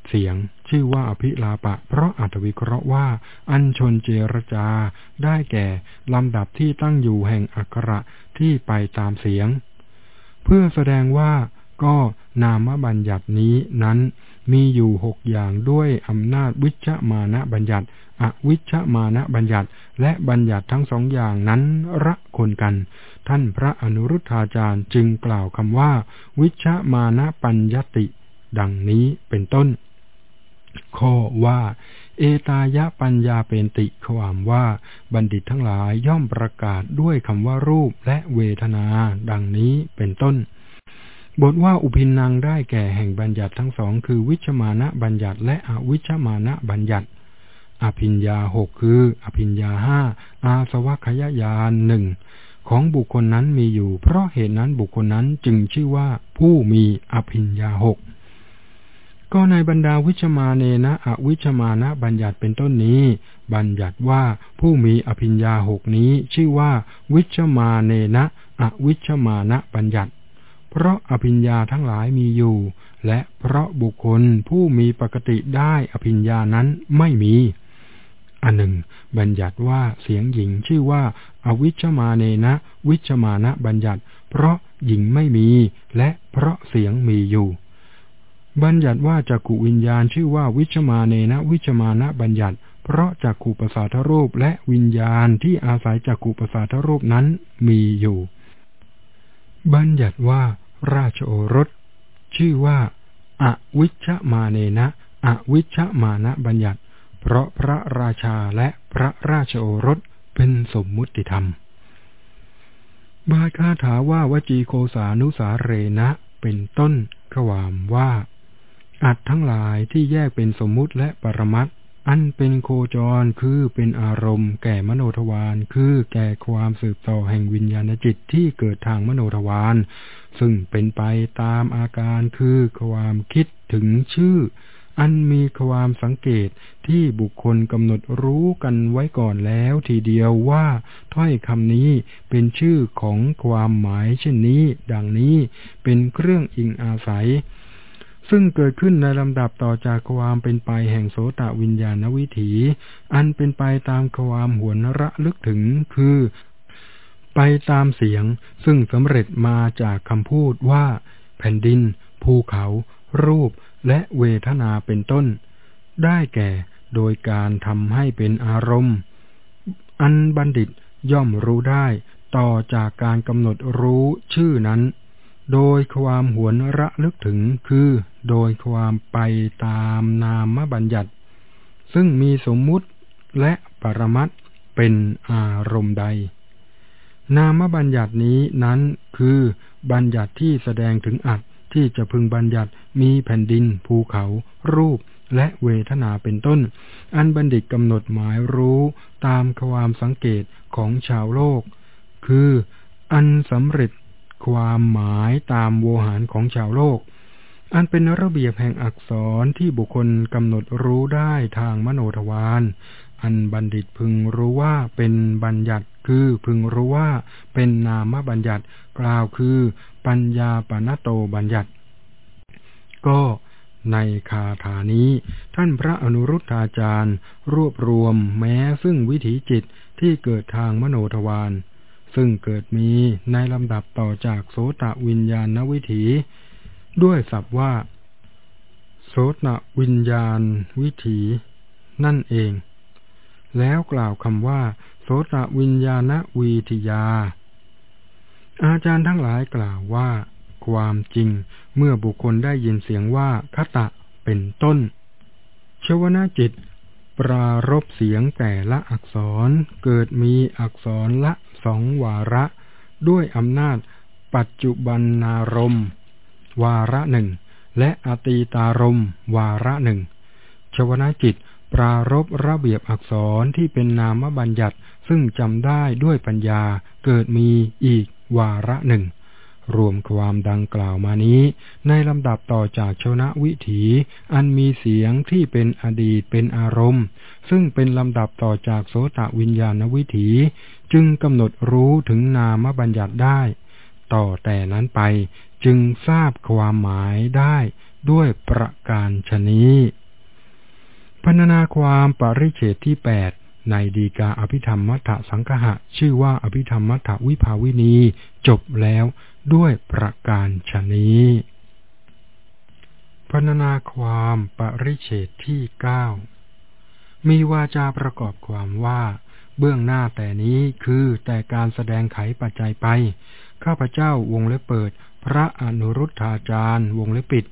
เสียงชื่อว่าอภิลาปะ เพราะอัตวิเคราะห์ว่า อัญชนเจรจา ได้แก่ลำดับที่ตั้งอยู่แห่งอักระที่ไปตามเสียง เพื่อแสดงว่าก็นามบัญญัตินี้นั้นมีอยู่หกอย่างด้วยอำนาจวิชมานะบัญญัติ อวิชมานะบัญญัติ และบัญญัติทั้งสองอย่างนั้นระคนกัน ท่านพระอนุรุทธาจารย์จึงกล่าวคำว่า วิชมานะปัญญติ ดังนี้เป็นต้น ข้อว่า เอตายะปัญญาเป็นติความว่าบัณฑิตทั้งหลายย่อมประกาศด้วยคำว่ารูปและเวทนา ดังนี้เป็นต้น บทว่าอุพินังได้แก่แห่งบัญญัติทั้งสองคือวิชมานะบัญญัติและอวิชมานะบัญญัติ อภิญญาหกคือ อภิญญาห้าอาสวัคยายานหนึ่งของบุคคลนั้นมีอยู่ เพราะเหตุนั้นบุคคลนั้นจึงชื่อว่าผู้มีอภิญญาหก ก็ในบรรดาวิชมาเนนะอวิชมานะบัญญัติเป็นต้นนี้ บัญญัติว่าผู้มีอภิญญาหกนี้ชื่อว่า วิชมาเนนะอวิชมานะบัญญัติ เพราะอภิญญาทั้งหลายมีอยู่ และเพราะบุคคลผู้มีปกติได้อภิญญานั้นไม่มี อันหนึ่ง บัญญัติว่าเสียงหญิงชื่อว่า อวิชมาเนนะวิชมานะบัญญัติ เพราะหญิงไม่มี และเพราะเสียงมีอยู่ บัญญัติว่าจักขุวิญญาณชื่อว่าวิชมาเนนะวิชมานะบัญญัติ เพราะจักขุปสาทรูปและวิญญาณที่อาศัยจักขุปสาทรูปนั้นมีอยู่ บัญญัติว่า ราชโอรส ชื่อว่าอวิชมาเนนะอวิชมานะบัญญัติ เพราะพระราชาและพระราชโอรสเป็นสมมุติธรรม บาคาถาว่าวจีโคสานุสาเรนะเป็นต้นขวามว่า อัดทั้งหลายที่แยกเป็นสมมุติและปรมัตอันเป็นโคจรคือเป็นอารมณ์ แก่มโนทวารคือแก่ความสืบต่อแห่งวิญญาณจิตที่เกิดทางมโนทวารซึ่งเป็นไปตามอาการคือความคิดถึงชื่อ อันมีความสังเกตที่บุคคลกำหนดรู้กันไว้ก่อนแล้วทีเดียวว่าถ้อยคำนี้เป็นชื่อของความหมายเช่นนี้ ดังนี้เป็นเครื่องอิงอาศัย ซึ่งเกิดขึ้นในลำดับต่อจากความเป็นไปแห่งโสตวิญญาณวิถี อันเป็นไปตามความหวนระลึกถึงคือ ไปตามเสียงซึ่งสำเร็จมาจากคำพูดว่า แผ่นดิน ภูเขา รูป และเวทนาเป็นต้น ได้แก่โดยการทำให้เป็นอารมณ์ อันบัณฑิตย่อมรู้ได้ต่อจากการกำหนดรู้ชื่อนั้น โดยความหวนระลึกถึงคือโดยความไปตามนามบัญญัติ ซึ่งมีสมมุติและปรมัตเป็นอารมณ์ใด นามบัญญัตินี้นั้นคือบัญญัติที่แสดงถึงอัตที่จะพึงบัญญัติมีแผ่นดิน ภูเขา รูปและเวทนาเป็นต้น อันบัณฑิตกำหนดหมายรู้ตามความสังเกตของชาวโลก คืออันสำเร็จ ความหมายตามโวหารของชาวโลก อันเป็นระเบียบแห่งอักษรที่บุคคลกำหนดรู้ได้ทางมโนทวารอันบัณฑิตพึงรู้ว่าเป็นบัญญัติคือพึงรู้ว่าเป็นนามบัญญัติ กล่าวคือปัญญาปณโตบัญญัติ ก็ในคาถานี้ ท่านพระอนุรุทธาจารย์ รวบรวมแม้ซึ่งวิถีจิตที่เกิดทางมโนทวาร ซึ่งเกิดมีในลำดับต่อจากโสตวิญญาณวิถี ด้วยศัพท์ว่า โสตวิญญาณวิถี นั่นเอง แล้วกล่าวคำว่า โสตวิญญาณวีทิยา อาจารย์ทั้งหลายกล่าวว่า ความจริงเมื่อบุคคลได้ยินเสียงว่าคตะเป็นต้น ชวนาจิต ปรารบเสียงแต่ละอักษรเกิดมีอักษรละ สองวาระ ด้วยอำนาจปัจจุบันนารม วาระหนึ่ง และอตีตารม วาระหนึ่งชวนาจิตปรารบระเบียบอักษรที่เป็นนามบัญญัติซึ่งจำได้ด้วยปัญญาเกิดมีอีกวาระหนึ่ง รวมความดังกล่าวมานี้ ในลำดับต่อจากชนะวิถี อันมีเสียงที่เป็นอดีตเป็นอารมณ์ ซึ่งเป็นลำดับต่อจากโสตวิญญาณวิถี จึงกำหนดรู้ถึงนามบัญญัติได้ ต่อแต่นั้นไปจึงทราบความหมายได้ด้วยประการชนี้ พรรณนาความปริเฉตที่แปดในดีกาอภิธรรมมัทสังคหะ ชื่อว่าอภิธรรมมัทวิภาวินี จบแล้วด้วยประการชนี้พรรณนาความปริเฉตที่เก้ามีวาจาประกอบความว่า เบื้องหน้าแต่นี้คือแต่การแสดงไขปัจจัยไป ข้าพเจ้าวงเล็บเปิด พระอนุรุทธาจารย์ วงเล็บปิด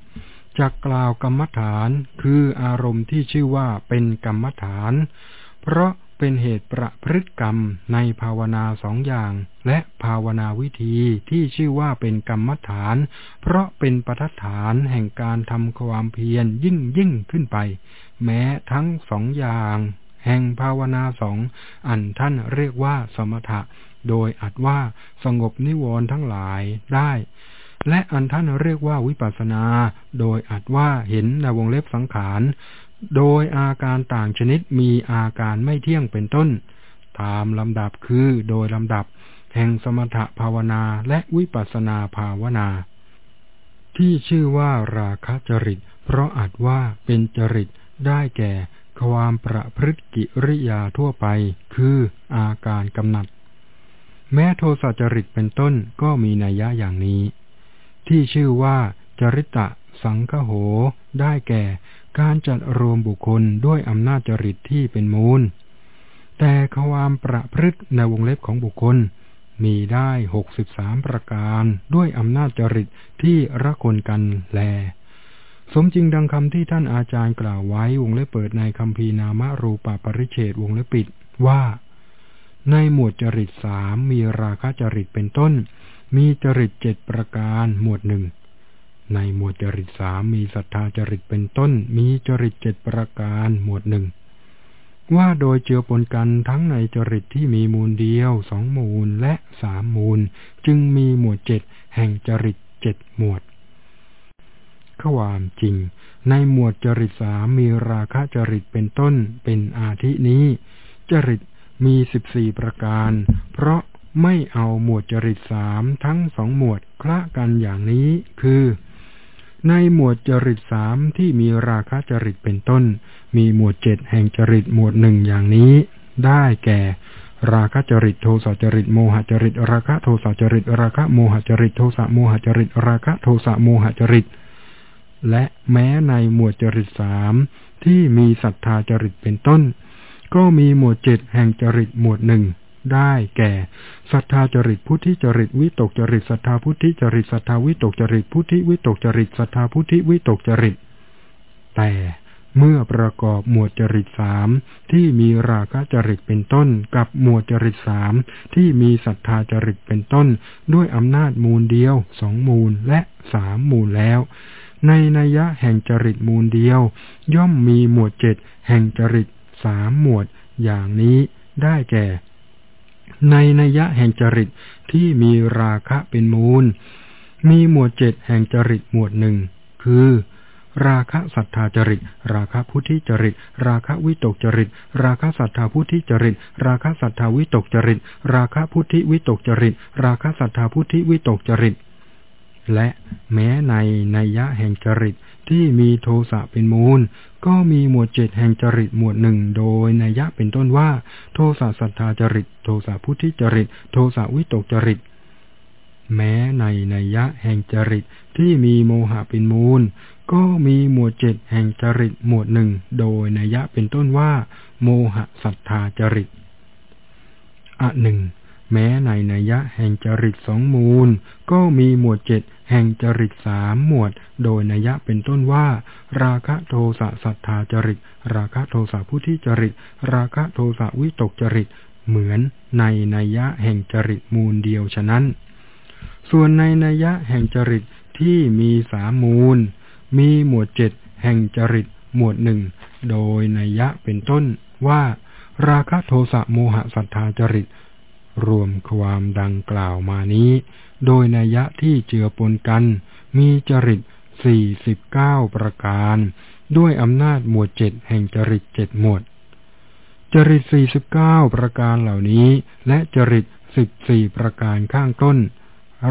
จักกล่าวกรรมฐานคืออารมณ์ที่ชื่อว่าเป็นกรรมฐาน เพราะเป็นเหตุประพฤติกรรมในภาวนาสองอย่าง และภาวนาวิธีที่ชื่อว่าเป็นกรรมฐาน เพราะเป็นปฐฐานแห่งการทำความเพียรยิ่งยิ่งขึ้นไป แม้ทั้งสองอย่าง แห่งภาวนาสองอันท่านเรียกว่าสมถะ โดยอัดว่าสงบนิวรณ์ทั้งหลายได้ และอันท่านเรียกว่าวิปัสนา โดยอัดว่าเห็นในวงเล็บสังขาร โดยอาการต่างชนิดมีอาการไม่เที่ยงเป็นต้น ตามลำดับคือโดยลำดับ แห่งสมถะภาวนาและวิปัสนาภาวนา ที่ชื่อว่าราคะจริต เพราะอาจว่าเป็นจริตได้แก่ ความประพฤติกิริยาทั่วไป คืออาการกำหนัด แม้โทสะจริตเป็นต้นก็มีนัยยะอย่างนี้ ที่ชื่อว่าจริตะสังคโห ได้แก่ การจัดรวมบุคคลด้วยอำนาจจริตที่เป็นมูล แต่ความประพฤติในวงเล็บของบุคคล มีได้หกสิบสามประการด้วยอำนาจจริตที่ระคนกันแล สมจริงดังคำที่ท่านอาจารย์กล่าวไว้วงเล็บเปิดในคำพีนามรูปปริเฉดวงเล็บปิดว่า ในหมวดจริตสามมีราคะจริตเป็นต้น มีจริตเจ็ดประการหมวดหนึ่งในหมวดจริตสามมีศรัทธาจริตเป็นต้น มีจริตเจ็ดประการหมวดหนึ่งว่าโดยเจือปนกันทั้งในจริตที่มีมูลเดียวสองมูลและสามมูล จึงมีหมวดเจ็ดแห่งจริตเจ็ดหมวด ความจริง ในหมวดจริตสามมีราคะจริตเป็นต้นเป็นอาทินี้ จริตมีสิบสี่ประการ เพราะไม่เอาหมวดจริตสามทั้งสองหมวดคละกันอย่างนี้คือ ในหมวดจริตสามที่มีราคะจริตเป็นต้น มีหมวดเจ็ดแห่งจริตหมวดหนึ่งอย่างนี้ ได้แก่ราคะจริตโทสะจริตโมหจริตราคะโทสะจริตราคะโมหจริตโทสะโมหจริตราคะโทสะโมหจริต และแม้ในหมวดจริตสามที่มีศรัทธาจริตเป็นต้น ก็มีหมวดเจ็ดแห่งจริตหมวดหนึ่งได้แก่ศรัทธาจริตพุทธิจริตวิตกจริตศรัทธาพุทธิจริตศรัทธาวิตกจริตพุทธิวิตกจริตศรัทธาพุทธิวิตกจริต แต่เมื่อประกอบหมวดจริตสามที่มีราคะจริตเป็นต้น กับหมวดจริตสามที่มีศรัทธาจริตเป็นต้น ด้วยอำนาจมูลเดียวสองมูลและสามมูลแล้ว ในนัยยะแห่งจริตมูลเดียว ย่อมมีหมวดเจ็ดแห่งจริตสามหมวดอย่างนี้ได้แก่ ในนัยยะแห่งจริตที่มีราคะเป็นมูล มีหมวดเจ็ดแห่งจริตหมวดหนึ่งคือราคะสัทธาจริต ราคะพุทธิจริต ราคะวิตกจริต ราคะสัทธาพุทธิจริต ราคะสัทธาวิตกจริต ราคะพุทธิวิตกจริต ราคะสัทธาพุทธิวิตกจริต และแม้ในนัยยะแห่งจริตที่มีโทสะเป็นมูล ก็มีหมวดเจ็ดแห่งจริตหมวดหนึ่งโดยนัยยะเป็นต้นว่า โทสะสัทธาจริต โทสะพุทธิจริต โทสะวิตกจริต แม้ในนัยยะแห่งจริตที่มีโมหะเป็นมูล ก็มีหมวดเจ็ดแห่งจริตหมวดหนึ่งโดยนัยยะเป็นต้นว่า โมหะสัทธาจริตอะหนึ่ง แม้ในนัยยะแห่งจริตสองมูล ก็มีหมวดเจ็ดแห่งจริตสามหมวด โดยนัยยะเป็นต้นว่า ราคะโทสะสัทธาจริต ราคะโทสะผู้ที่จริต ราคะโทสะวิตกจริต เหมือนในนัยยะแห่งจริตมูลเดียวฉะนั้น ส่วนในนัยยะแห่งจริตที่มีสามมูล มีหมวดเจ็ดแห่งจริตหมวดหนึ่งโดยนัยยะเป็นต้นว่า ราคะโทสะโมหะสัทธาจริต รวมความดังกล่าวมานี้ โดยนัยะที่เจือปนกัน มีจริตสี่สิบเก้าประการ ด้วยอำนาจหมวดเจ็ดแห่งจริตเจ็ดหมวด จริตสี่สิบเก้าประการเหล่านี้ และจริตสิบสี่ประการข้างต้น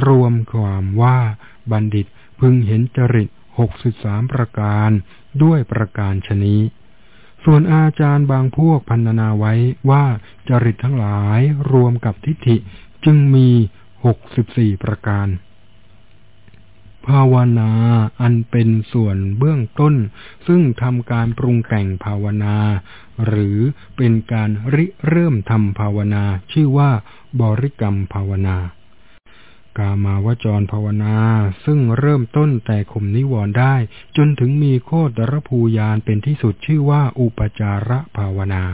รวมความว่าบัณฑิตพึงเห็นจริตหกสิบสามประการ ด้วยประการชนี้ ส่วนอาจารย์บางพวกพันนาไว้ว่าจริตทั้งหลายรวมกับทิฏฐิจึงมีหกสิบสี่ประการ ภาวนาอันเป็นส่วนเบื้องต้น ซึ่งทำการปรุงแต่งภาวนา หรือเป็นการริเริ่มทำภาวนา ชื่อว่าบริกรรมภาวนา กามาวจรภาวนา ซึ่งเริ่มต้นแต่ข่มนิวรณ์ได้ จนถึงมีโคตรภูยานเป็นที่สุดชื่อว่าอุปจาระภาวนา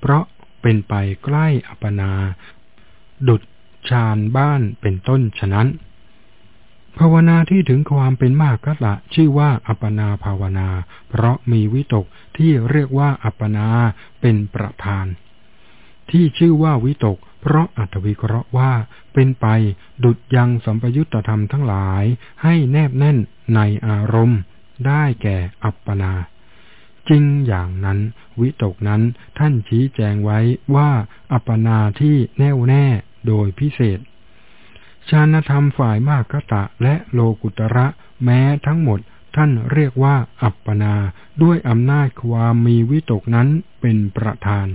เพราะเป็นไปใกล้อัปนา ดุดฌานบ้านเป็นต้นฉะนั้น ภาวนาที่ถึงความเป็นมากกัตะชื่อว่าอัปนาภาวนา เพราะมีวิตกที่เรียกว่าอัปนาเป็นประธาน ที่ชื่อว่าวิตก เพราะอัตวิเคราะห์ว่าเป็นไปดุดยังสัมปยุตธรรมทั้งหลาย ให้แนบแน่นในอารมณ์ ได้แก่อัปปนา จริงอย่างนั้น วิตกนั้นท่านชี้แจงไว้ว่าอัปปนาที่แน่วแน่โดยพิเศษชานธรรมฝ่ายมากกตะและโลกุตระแม้ทั้งหมดท่านเรียกว่าอัปปนา ด้วยอำนาจความมีวิตกนั้นเป็นประธาน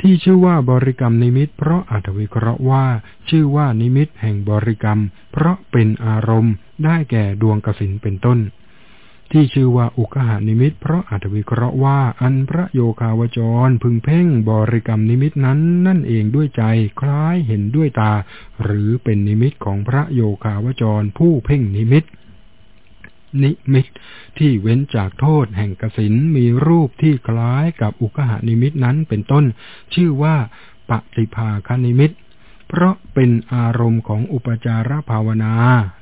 ที่ชื่อว่าบริกรรมนิมิต เพราะอัตวิเคราะห์ว่า ชื่อว่านิมิตแห่งบริกรรม เพราะเป็นอารมณ์ ได้แก่ดวงกสินเป็นต้น ที่ชื่อว่าอุกหานิมิต เพราะอัตวิเคราะห์ว่า อันพระโยคาวจรำพึงเพ่งบริกรรมนิมิตนั้นนั่นเองด้วยใจคล้ายเห็นด้วยตา หรือเป็นนิมิตของพระโยคาวจรผู้เพ่งนิมิต นิมิตที่เว้นจากโทษแห่งกสินมีรูปที่คล้ายกับอุคคหนิมิตนั้นเป็นต้น ชื่อว่าปฏิภาคนิมิต เพราะเป็นอารมณ์ของอุปจารภาวนา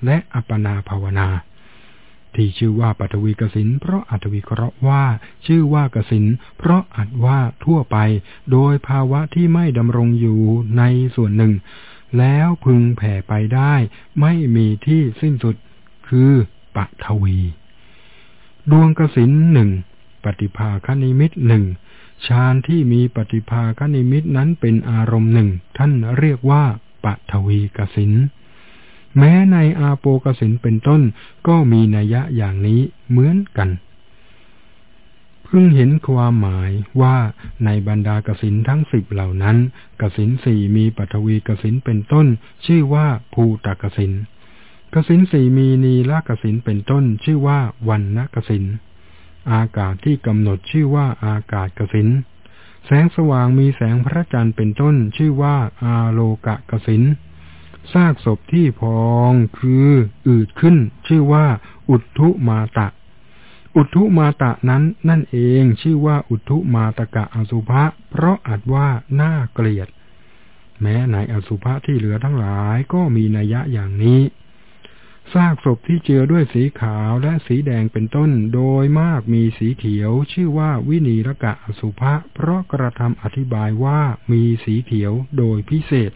และอัปปนาภาวนา ที่ชื่อว่าปฐวีกสินเพราะอรรถวิเคราะห์ว่า ชื่อว่ากสินเพราะอัดว่าทั่วไป โดยภาวะที่ไม่ดำรงอยู่ในส่วนหนึ่ง แล้วพึงแผ่ไปได้ ไม่มีที่สิ้นสุด คือ ปทวี ดวงกสินหนึ่งปฏิภาคณิมิตหนึ่งฌานที่มีปฏิภาคณิมิตนั้นเป็นอารมณ์หนึ่ง ท่านเรียกว่าปทวีกสินแม้ในอาโปกสินเป็นต้นก็มีนัยยะอย่างนี้เหมือนกัน เพิ่งเห็นความหมายว่าในบรรดากสินทั้งสิบเหล่านั้นกสินสี่มีปฐวีกสินเป็นต้น ชื่อว่าภูตกสิน กสินสีมีนีลกสินเป็นต้นชื่อว่าวันนกสิน อากาศที่กำหนดชื่อว่าอากาศกสิน แสงสว่างมีแสงพระจันทร์เป็นต้นชื่อว่าอาโลกะกสินซากศพที่พองคืออืดขึ้น ชื่อว่า อุทุมาตะ อุทุมาตะนั้นนั่นเองชื่อว่าอุทุมาตกะอสุภะเพราะอาจว่าน่าเกลียด แม้ในอสุภะที่เหลือทั้งหลายก็มีนัยยะอย่างนี้ ซากศพที่เจือด้วยสีขาวและสีแดงเป็นต้น โดยมากมีสีเขียว ชื่อว่าวินีรกะอสุภะ เพราะกระทำอธิบายว่ามีสีเขียวโดยพิเศษ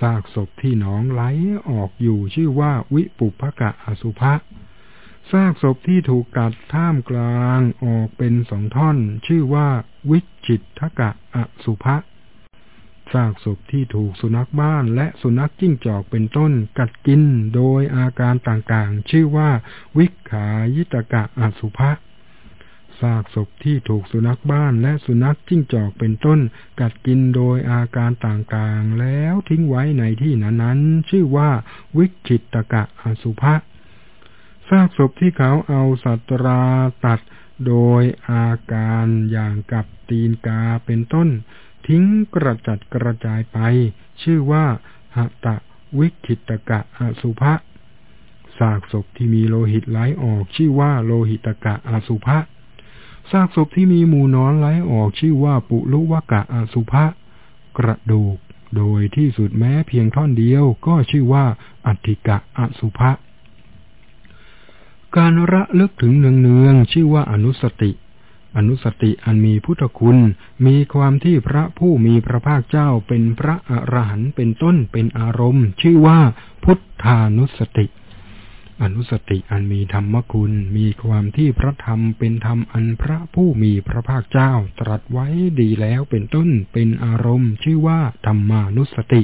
ซากศพที่หนองไหลออกอยู่ชื่อว่าวิปุพกะอสุภะ ซากศพที่ถูกกัดท่ามกลางออกเป็นสองท่อน ชื่อว่าวิจิตทกะอสุภะ ซากศพที่ถูกสุนัขบ้านและสุนัขจิ้งจอกเป็นต้นกัดกินโดยอาการต่างๆ ชื่อว่าวิขายิตกะอสุภะซากศพที่ถูกสุนัขบ้านและสุนัขจิ้งจอกเป็นต้น กัดกินโดยอาการต่างๆ แล้วทิ้งไว้ในที่นั้นๆ ชื่อว่าวิจิตกะอสุภะซากศพที่เขาเอาสัตราตัดโดยอาการอย่างกับตีนกาเป็นต้น ทิ้งกระจัดกระจายไป ชื่อว่าหตะวิคิตกะอสุภะซากศพที่มีโลหิตไหลออกชื่อว่าโลหิตกะอสุภะซากศพที่มีหมูนอนไหลออกชื่อว่าปุลุวกะอสุภะกระดูก โดยที่สุดแม้เพียงท่อนเดียวก็ชื่อว่าอัติกะอสุภะการระลึกถึงเนืองๆชื่อว่าอนุสติ อนุสติอันมีพุทธคุณ มีความที่พระผู้มีพระภาคเจ้าเป็นพระอรหันต์เป็นต้นเป็นอารมณ์ ชื่อว่าพุทธานุสติ อนุสติอันมีธรรมคุณ มีความที่พระธรรมเป็นธรรมอันพระผู้มีพระภาคเจ้า ตรัสไว้ดีแล้วเป็นต้นเป็นอารมณ์ ชื่อว่าธรรมานุสติ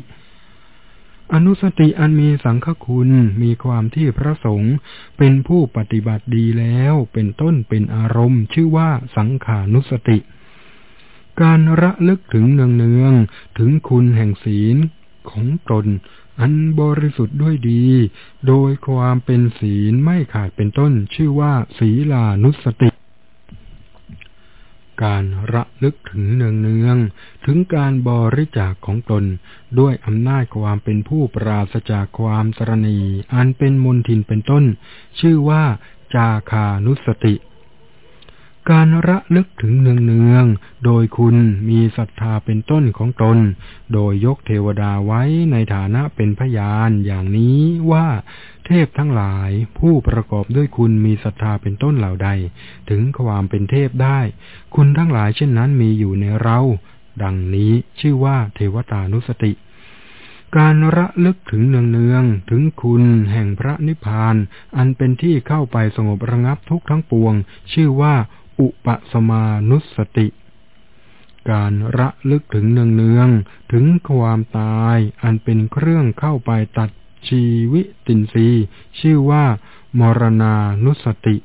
อนุสติอันมีสังฆคุณมีความที่พระสงฆ์เป็นผู้ปฏิบัติดีแล้วเป็นต้นเป็นอารมณ์ ชื่อว่าสังขานุสติ การระลึกถึงเนืองๆถึงคุณแห่งศีลของตน อันบริสุทธิ์ด้วยดี โดยความเป็นศีลไม่ขาดเป็นต้น ชื่อว่าศีลานุสติ การระลึกถึงเนืองๆ ถึงการบริจาคของตน ด้วยอำนาจความเป็นผู้ปราศจากความสรณี อันเป็นมนทินเป็นต้น ชื่อว่าจาคานุสติ การระลึกถึงเนืองๆ โดยคุณมีศรัทธาเป็นต้นของตน โดยยกเทวดาไว้ในฐานะเป็นพยานอย่างนี้ว่าเทพทั้งหลายผู้ประกอบด้วยคุณมีศรัทธาเป็นต้นเหล่าใด ถึงความเป็นเทพได้ คุณทั้งหลายเช่นนั้นมีอยู่ในเรา ดังนี้ชื่อว่าเทวตานุสติการระลึกถึงเนืองๆ ถึงคุณแห่งพระนิพพาน อันเป็นที่เข้าไปสงบระงับทุกทั้งปวง ชื่อว่า อุปสมานุสติ การระลึกถึงเนืองๆถึงความตายอันเป็นเครื่องเข้าไปตัดชีวิตินทรีย์ชื่อว่ามรณานุสติ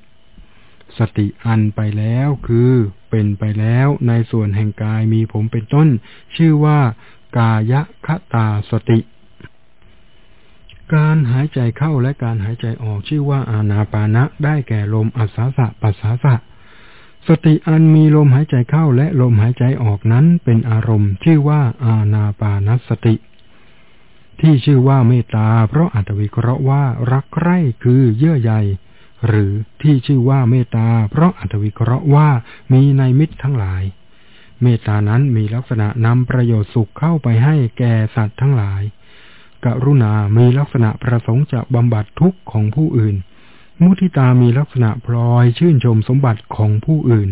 สติอันไปแล้วคือเป็นไปแล้วในส่วนแห่งกายมีผมเป็นต้น ชื่อว่ากายคตาสติ การหายใจเข้าและการหายใจออกชื่อว่าอานาปานะได้แก่ลมอัศสะปัสสาสะ สติอันมีลมหายใจเข้าและลมหายใจออกนั้นเป็นอารมณ์ ชื่อว่าอาณาปานสติ ที่ชื่อว่าเมตตา เพราะอัตวิเคราะห์ว่ารักใคร่คือเยื่อใยหรือที่ชื่อว่าเมตตา เพราะอัตวิเคราะห์ว่ามีในมิตรทั้งหลาย เมตตานั้นมีลักษณะนำประโยชน์สุขเข้าไปให้แก่สัตว์ทั้งหลาย กรุณามีลักษณะประสงค์จะบำบัดทุกข์ของผู้อื่น มุทิตามีลักษณะพลอยชื่นชมสมบัติของผู้อื่น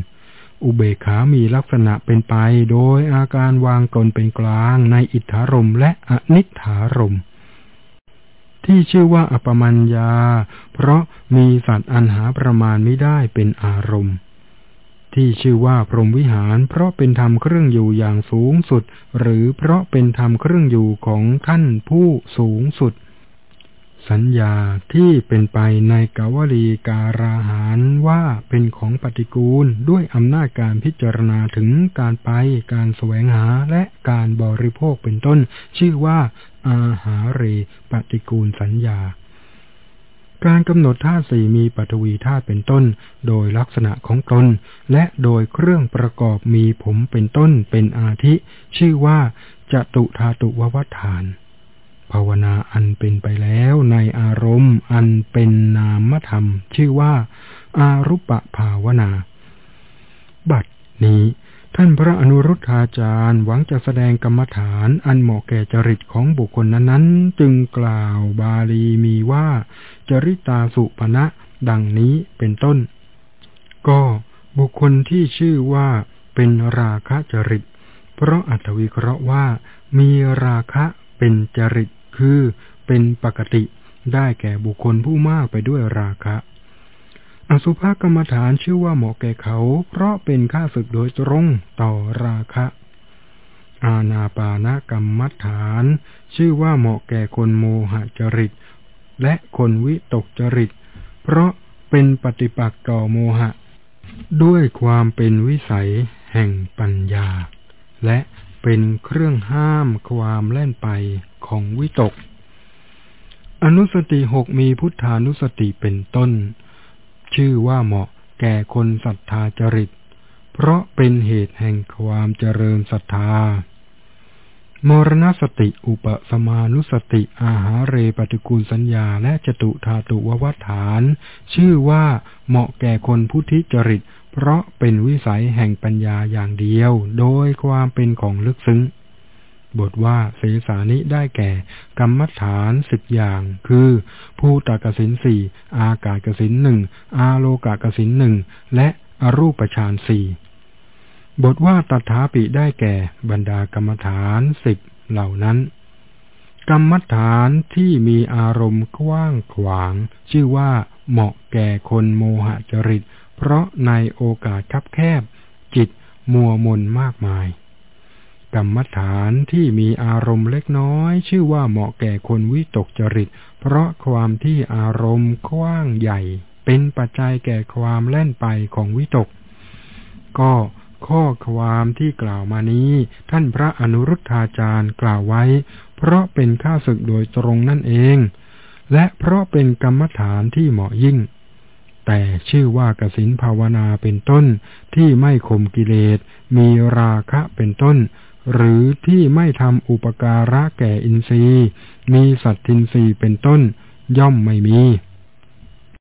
อุเบกขามีลักษณะเป็นไปโดยอาการวางตนเป็นกลางในอิทธารมและอนิถารมที่ชื่อว่าอปมัญญา เพราะมีสัตว์อันหาประมาณไม่ได้เป็นอารมณ์ ที่ชื่อว่าพรหมวิหาร เพราะเป็นธรรมเครื่องอยู่อย่างสูงสุด หรือเพราะเป็นธรรมเครื่องอยู่ของท่านผู้สูงสุด สัญญาที่เป็นไปในกาวลีการาหารว่าเป็นของปฏิกูลด้วยอำนาจการพิจารณาถึงการไป การแสวงหาและการบริโภคเป็นต้น ชื่อว่า อาหาเรปฏิกูลสัญญา การกำหนดธาตุสี่มีปฐวีธาตุเป็นต้น โดยลักษณะของตน และโดยเครื่องประกอบมีผมเป็นต้นเป็นอาทิ ชื่อว่าจตุธาตุววัฏฐาน ภาวนาอันเป็นไปแล้วในอารมณ์อันเป็นนามธรรม ชื่อว่า อารุปภาวนา บัดนี้ท่านพระอนุรุทธาจารย์หวังจะแสดงกรรมฐานอันเหมาะแก่จริตของบุคคลนั้นๆ จึงกล่าวบาลีมีว่า จริตาสุปณะดังนี้เป็นต้น ก็บุคคลที่ชื่อว่าเป็นราคะจริต เพราะอัตวิเคราะห์ว่ามีราคะเป็นจริต คือเป็นปกติได้แก่บุคคลผู้มากไปด้วยราคะ อสุภกรรมฐานชื่อว่าเหมาะแก่เขา เพราะเป็นค่าศึกโดยตรงต่อราคะ อาณาปานกรรมฐาน ชื่อว่าเหมาะแก่คนโมหจริต และคนวิตกจริต เพราะเป็นปฏิปักษ์ต่อโมหะ ด้วยความเป็นวิสัยแห่งปัญญา และ เป็นเครื่องห้ามความแล่นไปของวิตก อนุสติหกมีพุทธานุสติเป็นต้น ชื่อว่าเหมาะแก่คนศรัทธาจริต เพราะเป็นเหตุแห่งความเจริญศรัทธามรณสติอุปสมานุสติ อาหาเรปฏิกูลสัญญาและจตุธาตุววัฏฐาน ชื่อว่าเหมาะแก่คนพุทธิจริต เพราะเป็นวิสัยแห่งปัญญาอย่างเดียว โดยความเป็นของลึกซึ้ง บทว่าเสสานิได้แก่ กรรมฐานสิบอย่าง คือ ภูตากสินสี่ อากาศกสินหนึ่ง อาโลกากสินหนึ่ง และอรูปฌานสี่ บทว่าตถาปิได้แก่ บรรดากรรมฐานสิบเหล่านั้น กรรมฐานที่มีอารมณ์กว้างขวาง ชื่อว่าเหมาะแก่คนโมหจริต เพราะในโอกาสคับแคบ จิตมัวมนมากมาย กรรมฐานที่มีอารมณ์เล็กน้อย ชื่อว่าเหมาะแก่คนวิตกจริต เพราะความที่อารมณ์กว้างใหญ่ เป็นปัจจัยแก่ความแล่นไปของวิตก ก็ข้อความที่กล่าวมานี้ ท่านพระอนุรุทธาจารย์กล่าวไว้ เพราะเป็นข้าศึกโดยตรงนั่นเอง และเพราะเป็นกรรมฐานที่เหมาะยิ่ง แต่ชื่อว่ากสินภาวนาเป็นต้น ที่ไม่ข่มกิเลส มีราคะเป็นต้น หรือที่ไม่ทำอุปการะแก่อินทรีย์ มีสัตทินทรีย์เป็นต้น ย่อมไม่มี